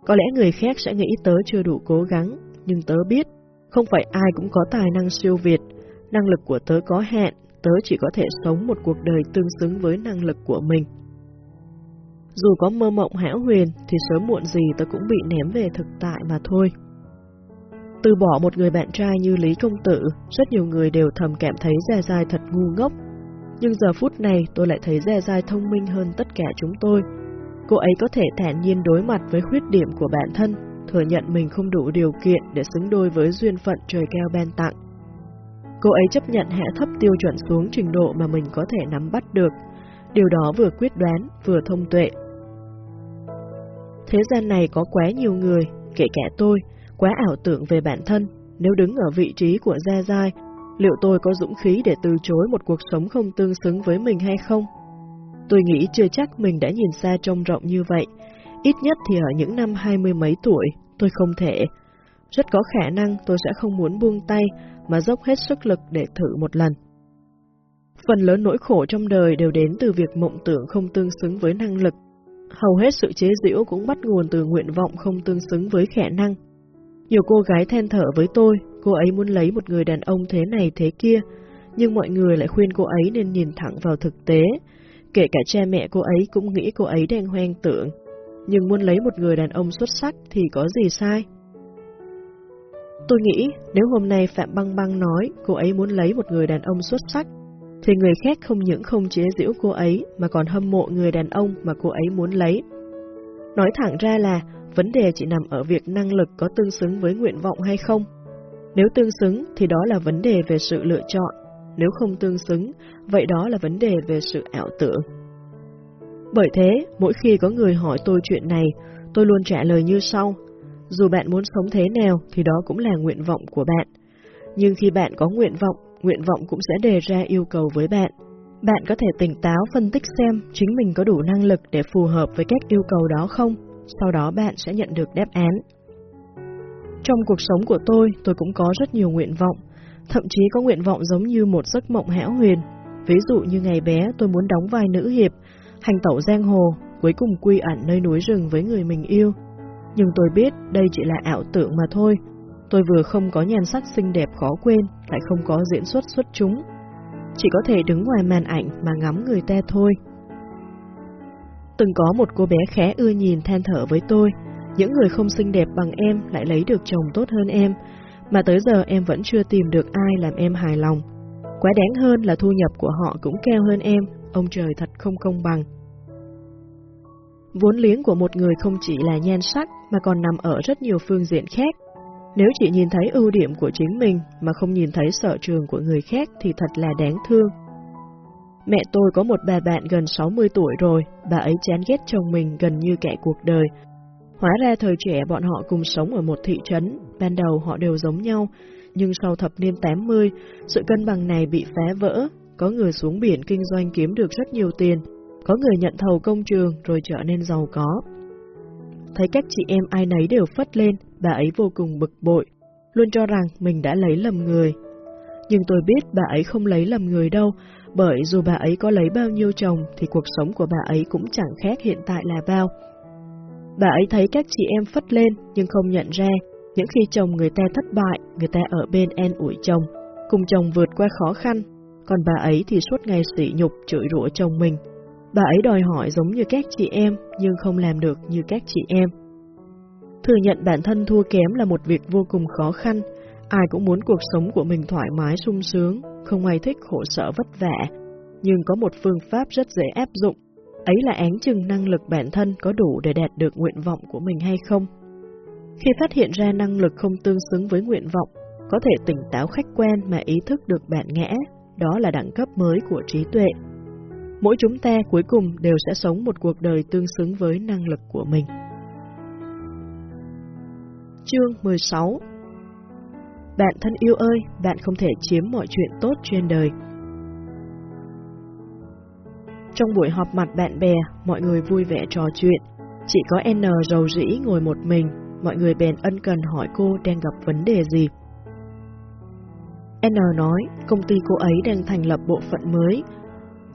Có lẽ người khác sẽ nghĩ tớ chưa đủ cố gắng, nhưng tớ biết không phải ai cũng có tài năng siêu việt. Năng lực của tớ có hạn, tớ chỉ có thể sống một cuộc đời tương xứng với năng lực của mình. Dù có mơ mộng hão huyền thì sớm muộn gì tớ cũng bị ném về thực tại mà thôi. Từ bỏ một người bạn trai như Lý Công Tử, rất nhiều người đều thầm cảm thấy Gia Giai thật ngu ngốc nhưng giờ phút này tôi lại thấy Dè Dai thông minh hơn tất cả chúng tôi. Cô ấy có thể thản nhiên đối mặt với khuyết điểm của bản thân, thừa nhận mình không đủ điều kiện để xứng đôi với duyên phận trời cao ban tặng. Cô ấy chấp nhận hạ thấp tiêu chuẩn xuống trình độ mà mình có thể nắm bắt được. Điều đó vừa quyết đoán, vừa thông tuệ. Thế gian này có quá nhiều người, kể cả tôi, quá ảo tưởng về bản thân. Nếu đứng ở vị trí của Gia Giai liệu tôi có dũng khí để từ chối một cuộc sống không tương xứng với mình hay không? Tôi nghĩ chưa chắc mình đã nhìn xa trông rộng như vậy, ít nhất thì ở những năm hai mươi mấy tuổi, tôi không thể. Rất có khả năng tôi sẽ không muốn buông tay mà dốc hết sức lực để thử một lần. Phần lớn nỗi khổ trong đời đều đến từ việc mộng tưởng không tương xứng với năng lực. Hầu hết sự chế giễu cũng bắt nguồn từ nguyện vọng không tương xứng với khả năng. Nhiều cô gái then thở với tôi, cô ấy muốn lấy một người đàn ông thế này thế kia, nhưng mọi người lại khuyên cô ấy nên nhìn thẳng vào thực tế. Kể cả cha mẹ cô ấy cũng nghĩ cô ấy đang hoang tưởng, nhưng muốn lấy một người đàn ông xuất sắc thì có gì sai? Tôi nghĩ nếu hôm nay Phạm Băng Băng nói cô ấy muốn lấy một người đàn ông xuất sắc, thì người khác không những không chế giễu cô ấy mà còn hâm mộ người đàn ông mà cô ấy muốn lấy. Nói thẳng ra là Vấn đề chỉ nằm ở việc năng lực có tương xứng với nguyện vọng hay không. Nếu tương xứng thì đó là vấn đề về sự lựa chọn, nếu không tương xứng, vậy đó là vấn đề về sự ảo tưởng. Bởi thế, mỗi khi có người hỏi tôi chuyện này, tôi luôn trả lời như sau. Dù bạn muốn sống thế nào thì đó cũng là nguyện vọng của bạn. Nhưng khi bạn có nguyện vọng, nguyện vọng cũng sẽ đề ra yêu cầu với bạn. Bạn có thể tỉnh táo phân tích xem chính mình có đủ năng lực để phù hợp với các yêu cầu đó không sau đó bạn sẽ nhận được đáp án. Trong cuộc sống của tôi, tôi cũng có rất nhiều nguyện vọng, thậm chí có nguyện vọng giống như một giấc mộng hão huyền. Ví dụ như ngày bé tôi muốn đóng vai nữ hiệp, hành tẩu giang hồ, cuối cùng quy ẩn nơi núi rừng với người mình yêu. Nhưng tôi biết đây chỉ là ảo tưởng mà thôi. Tôi vừa không có nhan sắc xinh đẹp khó quên, lại không có diễn xuất xuất chúng. Chỉ có thể đứng ngoài màn ảnh mà ngắm người ta thôi. Từng có một cô bé khẽ ưa nhìn than thở với tôi, những người không xinh đẹp bằng em lại lấy được chồng tốt hơn em, mà tới giờ em vẫn chưa tìm được ai làm em hài lòng. Quá đáng hơn là thu nhập của họ cũng cao hơn em, ông trời thật không công bằng. Vốn liếng của một người không chỉ là nhan sắc mà còn nằm ở rất nhiều phương diện khác. Nếu chỉ nhìn thấy ưu điểm của chính mình mà không nhìn thấy sở trường của người khác thì thật là đáng thương. Mẹ tôi có một bà bạn gần 60 tuổi rồi, bà ấy chán ghét chồng mình gần như kẻ cuộc đời. Hóa ra thời trẻ bọn họ cùng sống ở một thị trấn, ban đầu họ đều giống nhau, nhưng sau thập niên 80, sự cân bằng này bị phá vỡ, có người xuống biển kinh doanh kiếm được rất nhiều tiền, có người nhận thầu công trường rồi trở nên giàu có. Thấy các chị em ai nấy đều phất lên, bà ấy vô cùng bực bội, luôn cho rằng mình đã lấy lầm người. Nhưng tôi biết bà ấy không lấy lầm người đâu, bởi dù bà ấy có lấy bao nhiêu chồng thì cuộc sống của bà ấy cũng chẳng khác hiện tại là bao. Bà ấy thấy các chị em phất lên nhưng không nhận ra, những khi chồng người ta thất bại, người ta ở bên en ủi chồng, cùng chồng vượt qua khó khăn, còn bà ấy thì suốt ngày sỉ nhục chửi rủa chồng mình. Bà ấy đòi hỏi giống như các chị em nhưng không làm được như các chị em. Thừa nhận bản thân thua kém là một việc vô cùng khó khăn, ai cũng muốn cuộc sống của mình thoải mái sung sướng, không ai thích khổ sở vất vả, nhưng có một phương pháp rất dễ áp dụng, ấy là án chừng năng lực bản thân có đủ để đạt được nguyện vọng của mình hay không. Khi phát hiện ra năng lực không tương xứng với nguyện vọng, có thể tỉnh táo khách quan mà ý thức được bản ngã, đó là đẳng cấp mới của trí tuệ. Mỗi chúng ta cuối cùng đều sẽ sống một cuộc đời tương xứng với năng lực của mình. Chương 16 Bạn thân yêu ơi, bạn không thể chiếm mọi chuyện tốt trên đời. Trong buổi họp mặt bạn bè, mọi người vui vẻ trò chuyện. Chỉ có N rầu rĩ ngồi một mình, mọi người bèn ân cần hỏi cô đang gặp vấn đề gì. N nói công ty cô ấy đang thành lập bộ phận mới.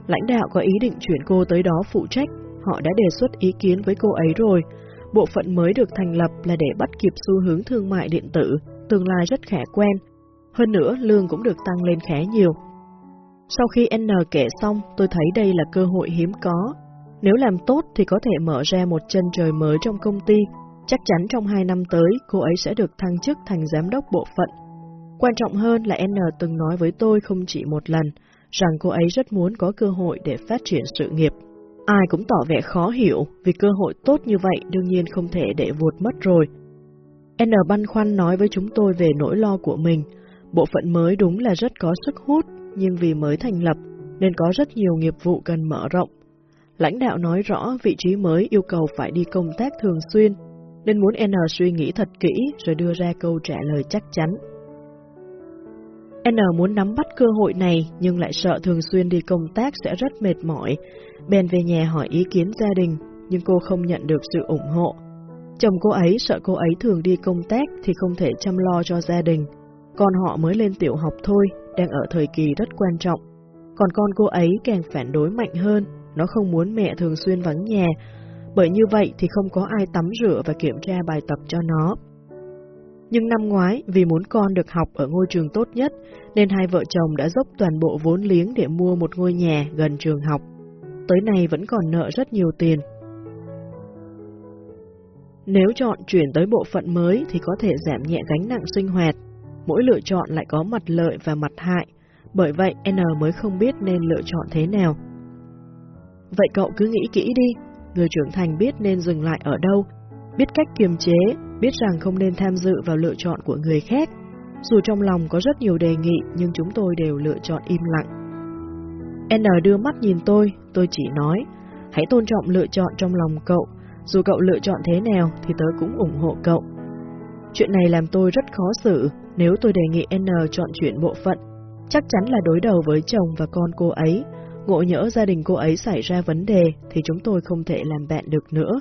Lãnh đạo có ý định chuyển cô tới đó phụ trách, họ đã đề xuất ý kiến với cô ấy rồi. Bộ phận mới được thành lập là để bắt kịp xu hướng thương mại điện tử, tương lai rất khả quen Hơn nữa, lương cũng được tăng lên khá nhiều. Sau khi N kể xong, tôi thấy đây là cơ hội hiếm có. Nếu làm tốt thì có thể mở ra một chân trời mới trong công ty. Chắc chắn trong hai năm tới, cô ấy sẽ được thăng chức thành giám đốc bộ phận. Quan trọng hơn là N từng nói với tôi không chỉ một lần, rằng cô ấy rất muốn có cơ hội để phát triển sự nghiệp. Ai cũng tỏ vẻ khó hiểu, vì cơ hội tốt như vậy đương nhiên không thể để vụt mất rồi. N băn khoăn nói với chúng tôi về nỗi lo của mình. Bộ phận mới đúng là rất có sức hút, nhưng vì mới thành lập nên có rất nhiều nghiệp vụ cần mở rộng. Lãnh đạo nói rõ vị trí mới yêu cầu phải đi công tác thường xuyên, nên muốn N suy nghĩ thật kỹ rồi đưa ra câu trả lời chắc chắn. N muốn nắm bắt cơ hội này nhưng lại sợ thường xuyên đi công tác sẽ rất mệt mỏi, bèn về nhà hỏi ý kiến gia đình, nhưng cô không nhận được sự ủng hộ. Chồng cô ấy sợ cô ấy thường đi công tác thì không thể chăm lo cho gia đình, còn họ mới lên tiểu học thôi, đang ở thời kỳ rất quan trọng. Còn con cô ấy càng phản đối mạnh hơn, nó không muốn mẹ thường xuyên vắng nhà, bởi như vậy thì không có ai tắm rửa và kiểm tra bài tập cho nó. Nhưng năm ngoái, vì muốn con được học ở ngôi trường tốt nhất, nên hai vợ chồng đã dốc toàn bộ vốn liếng để mua một ngôi nhà gần trường học. Tới nay vẫn còn nợ rất nhiều tiền. Nếu chọn chuyển tới bộ phận mới thì có thể giảm nhẹ gánh nặng sinh hoạt, mỗi lựa chọn lại có mặt lợi và mặt hại, bởi vậy N mới không biết nên lựa chọn thế nào. Vậy cậu cứ nghĩ kỹ đi, người trưởng thành biết nên dừng lại ở đâu, biết cách kiềm chế, biết rằng không nên tham dự vào lựa chọn của người khác. Dù trong lòng có rất nhiều đề nghị nhưng chúng tôi đều lựa chọn im lặng. N đưa mắt nhìn tôi, tôi chỉ nói, hãy tôn trọng lựa chọn trong lòng cậu, dù cậu lựa chọn thế nào thì tớ cũng ủng hộ cậu. Chuyện này làm tôi rất khó xử, nếu tôi đề nghị N chọn chuyển bộ phận, chắc chắn là đối đầu với chồng và con cô ấy. Ngộ nhỡ gia đình cô ấy xảy ra vấn đề thì chúng tôi không thể làm bạn được nữa.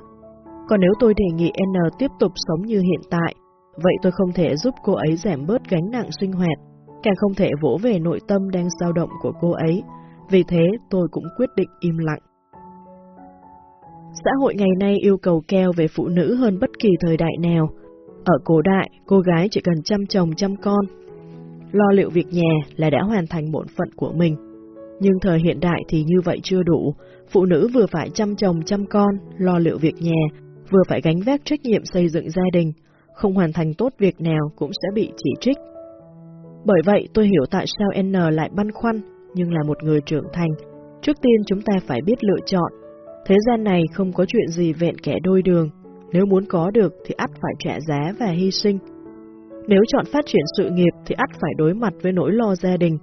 Còn nếu tôi đề nghị N tiếp tục sống như hiện tại, vậy tôi không thể giúp cô ấy giảm bớt gánh nặng sinh hoạt, càng không thể vỗ về nội tâm đang dao động của cô ấy. Vì thế tôi cũng quyết định im lặng. Xã hội ngày nay yêu cầu keo về phụ nữ hơn bất kỳ thời đại nào, ở cổ đại, cô gái chỉ cần chăm chồng chăm con. Lo liệu việc nhà là đã hoàn thành bổn phận của mình. Nhưng thời hiện đại thì như vậy chưa đủ, phụ nữ vừa phải chăm chồng chăm con, lo liệu việc nhà, vừa phải gánh vác trách nhiệm xây dựng gia đình, không hoàn thành tốt việc nào cũng sẽ bị chỉ trích. Bởi vậy tôi hiểu tại sao N lại băn khoăn, nhưng là một người trưởng thành. Trước tiên chúng ta phải biết lựa chọn. Thế gian này không có chuyện gì vẹn kẻ đôi đường. Nếu muốn có được thì ắt phải trả giá và hy sinh. Nếu chọn phát triển sự nghiệp thì ắt phải đối mặt với nỗi lo gia đình.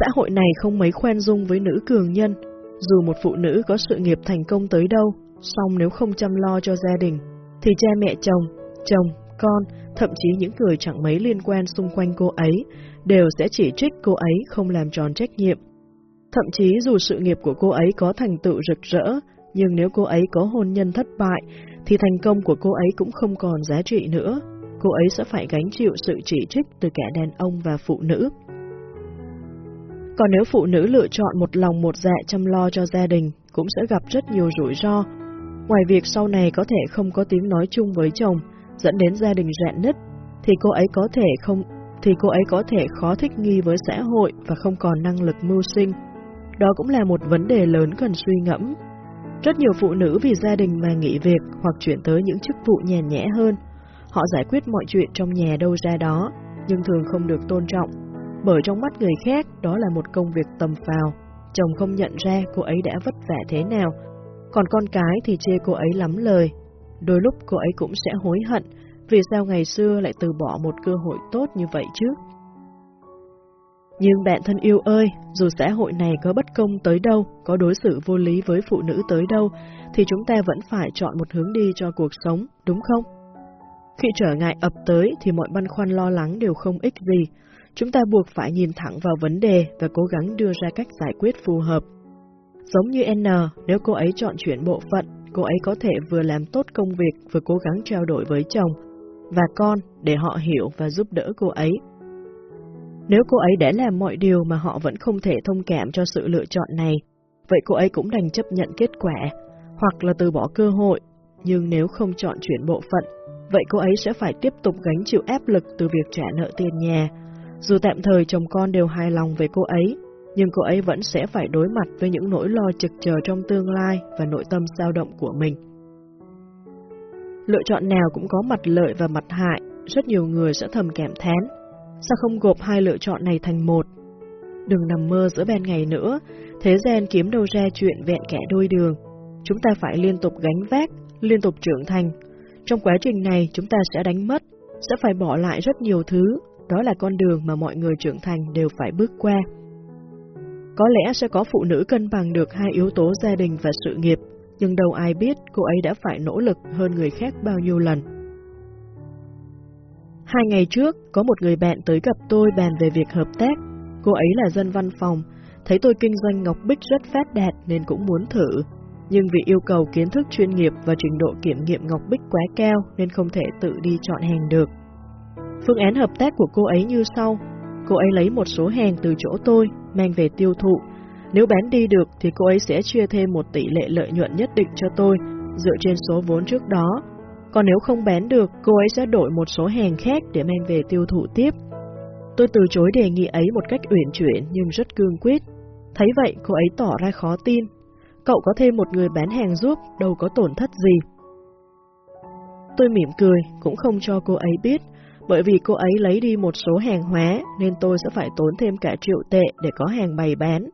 Xã hội này không mấy khoan dung với nữ cường nhân. Dù một phụ nữ có sự nghiệp thành công tới đâu, song nếu không chăm lo cho gia đình, thì cha mẹ chồng, chồng, con, thậm chí những người chẳng mấy liên quan xung quanh cô ấy, đều sẽ chỉ trích cô ấy không làm tròn trách nhiệm. Thậm chí dù sự nghiệp của cô ấy có thành tựu rực rỡ, nhưng nếu cô ấy có hôn nhân thất bại, thì thành công của cô ấy cũng không còn giá trị nữa. Cô ấy sẽ phải gánh chịu sự chỉ trích từ kẻ đàn ông và phụ nữ. Còn nếu phụ nữ lựa chọn một lòng một dạ chăm lo cho gia đình, cũng sẽ gặp rất nhiều rủi ro. Ngoài việc sau này có thể không có tiếng nói chung với chồng, dẫn đến gia đình rạn nứt, thì cô ấy có thể không thì cô ấy có thể khó thích nghi với xã hội và không còn năng lực mưu sinh. Đó cũng là một vấn đề lớn cần suy ngẫm. Rất nhiều phụ nữ vì gia đình mà nghỉ việc hoặc chuyển tới những chức vụ nhàn nhẽ hơn. Họ giải quyết mọi chuyện trong nhà đâu ra đó, nhưng thường không được tôn trọng. Bởi trong mắt người khác, đó là một công việc tầm phào. Chồng không nhận ra cô ấy đã vất vả thế nào, còn con cái thì chê cô ấy lắm lời. Đôi lúc cô ấy cũng sẽ hối hận vì sao ngày xưa lại từ bỏ một cơ hội tốt như vậy chứ? Nhưng bạn thân yêu ơi, dù xã hội này có bất công tới đâu, có đối xử vô lý với phụ nữ tới đâu, thì chúng ta vẫn phải chọn một hướng đi cho cuộc sống, đúng không? Khi trở ngại ập tới thì mọi băn khoăn lo lắng đều không ích gì. Chúng ta buộc phải nhìn thẳng vào vấn đề và cố gắng đưa ra cách giải quyết phù hợp. Giống như N, nếu cô ấy chọn chuyển bộ phận, cô ấy có thể vừa làm tốt công việc vừa cố gắng trao đổi với chồng, và con để họ hiểu và giúp đỡ cô ấy. Nếu cô ấy đã làm mọi điều mà họ vẫn không thể thông cảm cho sự lựa chọn này, vậy cô ấy cũng đành chấp nhận kết quả, hoặc là từ bỏ cơ hội. Nhưng nếu không chọn chuyển bộ phận, vậy cô ấy sẽ phải tiếp tục gánh chịu áp lực từ việc trả nợ tiền nhà. Dù tạm thời chồng con đều hài lòng về cô ấy, nhưng cô ấy vẫn sẽ phải đối mặt với những nỗi lo trực chờ trong tương lai và nội tâm dao động của mình. Lựa chọn nào cũng có mặt lợi và mặt hại, rất nhiều người sẽ thầm cảm thán. Sao không gộp hai lựa chọn này thành một? Đừng nằm mơ giữa ban ngày nữa, thế gian kiếm đâu ra chuyện vẹn kẻ đôi đường. Chúng ta phải liên tục gánh vác, liên tục trưởng thành. Trong quá trình này chúng ta sẽ đánh mất, sẽ phải bỏ lại rất nhiều thứ, đó là con đường mà mọi người trưởng thành đều phải bước qua. Có lẽ sẽ có phụ nữ cân bằng được hai yếu tố gia đình và sự nghiệp, nhưng đâu ai biết cô ấy đã phải nỗ lực hơn người khác bao nhiêu lần. Hai ngày trước, có một người bạn tới gặp tôi bàn về việc hợp tác. Cô ấy là dân văn phòng, thấy tôi kinh doanh ngọc bích rất phát đạt nên cũng muốn thử. Nhưng vì yêu cầu kiến thức chuyên nghiệp và trình độ kiểm nghiệm ngọc bích quá cao nên không thể tự đi chọn hàng được. Phương án hợp tác của cô ấy như sau. Cô ấy lấy một số hàng từ chỗ tôi, mang về tiêu thụ, nếu bán đi được thì cô ấy sẽ chia thêm một tỷ lệ lợi nhuận nhất định cho tôi, dựa trên số vốn trước đó. Còn nếu không bán được, cô ấy sẽ đổi một số hàng khác để mang về tiêu thụ tiếp. Tôi từ chối đề nghị ấy một cách uyển chuyển nhưng rất cương quyết. Thấy vậy, cô ấy tỏ ra khó tin. Cậu có thêm một người bán hàng giúp, đâu có tổn thất gì. Tôi mỉm cười, cũng không cho cô ấy biết, bởi vì cô ấy lấy đi một số hàng hóa nên tôi sẽ phải tốn thêm cả triệu tệ để có hàng bày bán.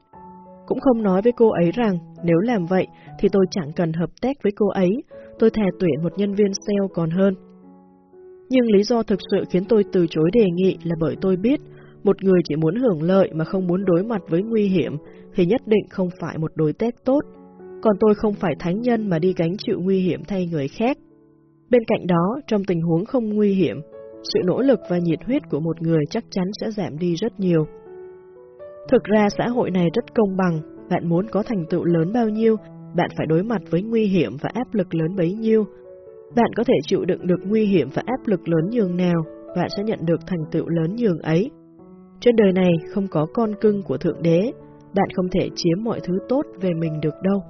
Cũng không nói với cô ấy rằng nếu làm vậy thì tôi chẳng cần hợp tác với cô ấy, tôi thà tuyển một nhân viên sale còn hơn. Nhưng lý do thực sự khiến tôi từ chối đề nghị là bởi tôi biết một người chỉ muốn hưởng lợi mà không muốn đối mặt với nguy hiểm thì nhất định không phải một đối tác tốt. Còn tôi không phải thánh nhân mà đi gánh chịu nguy hiểm thay người khác. Bên cạnh đó, trong tình huống không nguy hiểm, sự nỗ lực và nhiệt huyết của một người chắc chắn sẽ giảm đi rất nhiều. Thực ra xã hội này rất công bằng, bạn muốn có thành tựu lớn bao nhiêu, bạn phải đối mặt với nguy hiểm và áp lực lớn bấy nhiêu. Bạn có thể chịu đựng được nguy hiểm và áp lực lớn nhường nào, bạn sẽ nhận được thành tựu lớn nhường ấy. Trên đời này không có con cưng của Thượng Đế, bạn không thể chiếm mọi thứ tốt về mình được đâu.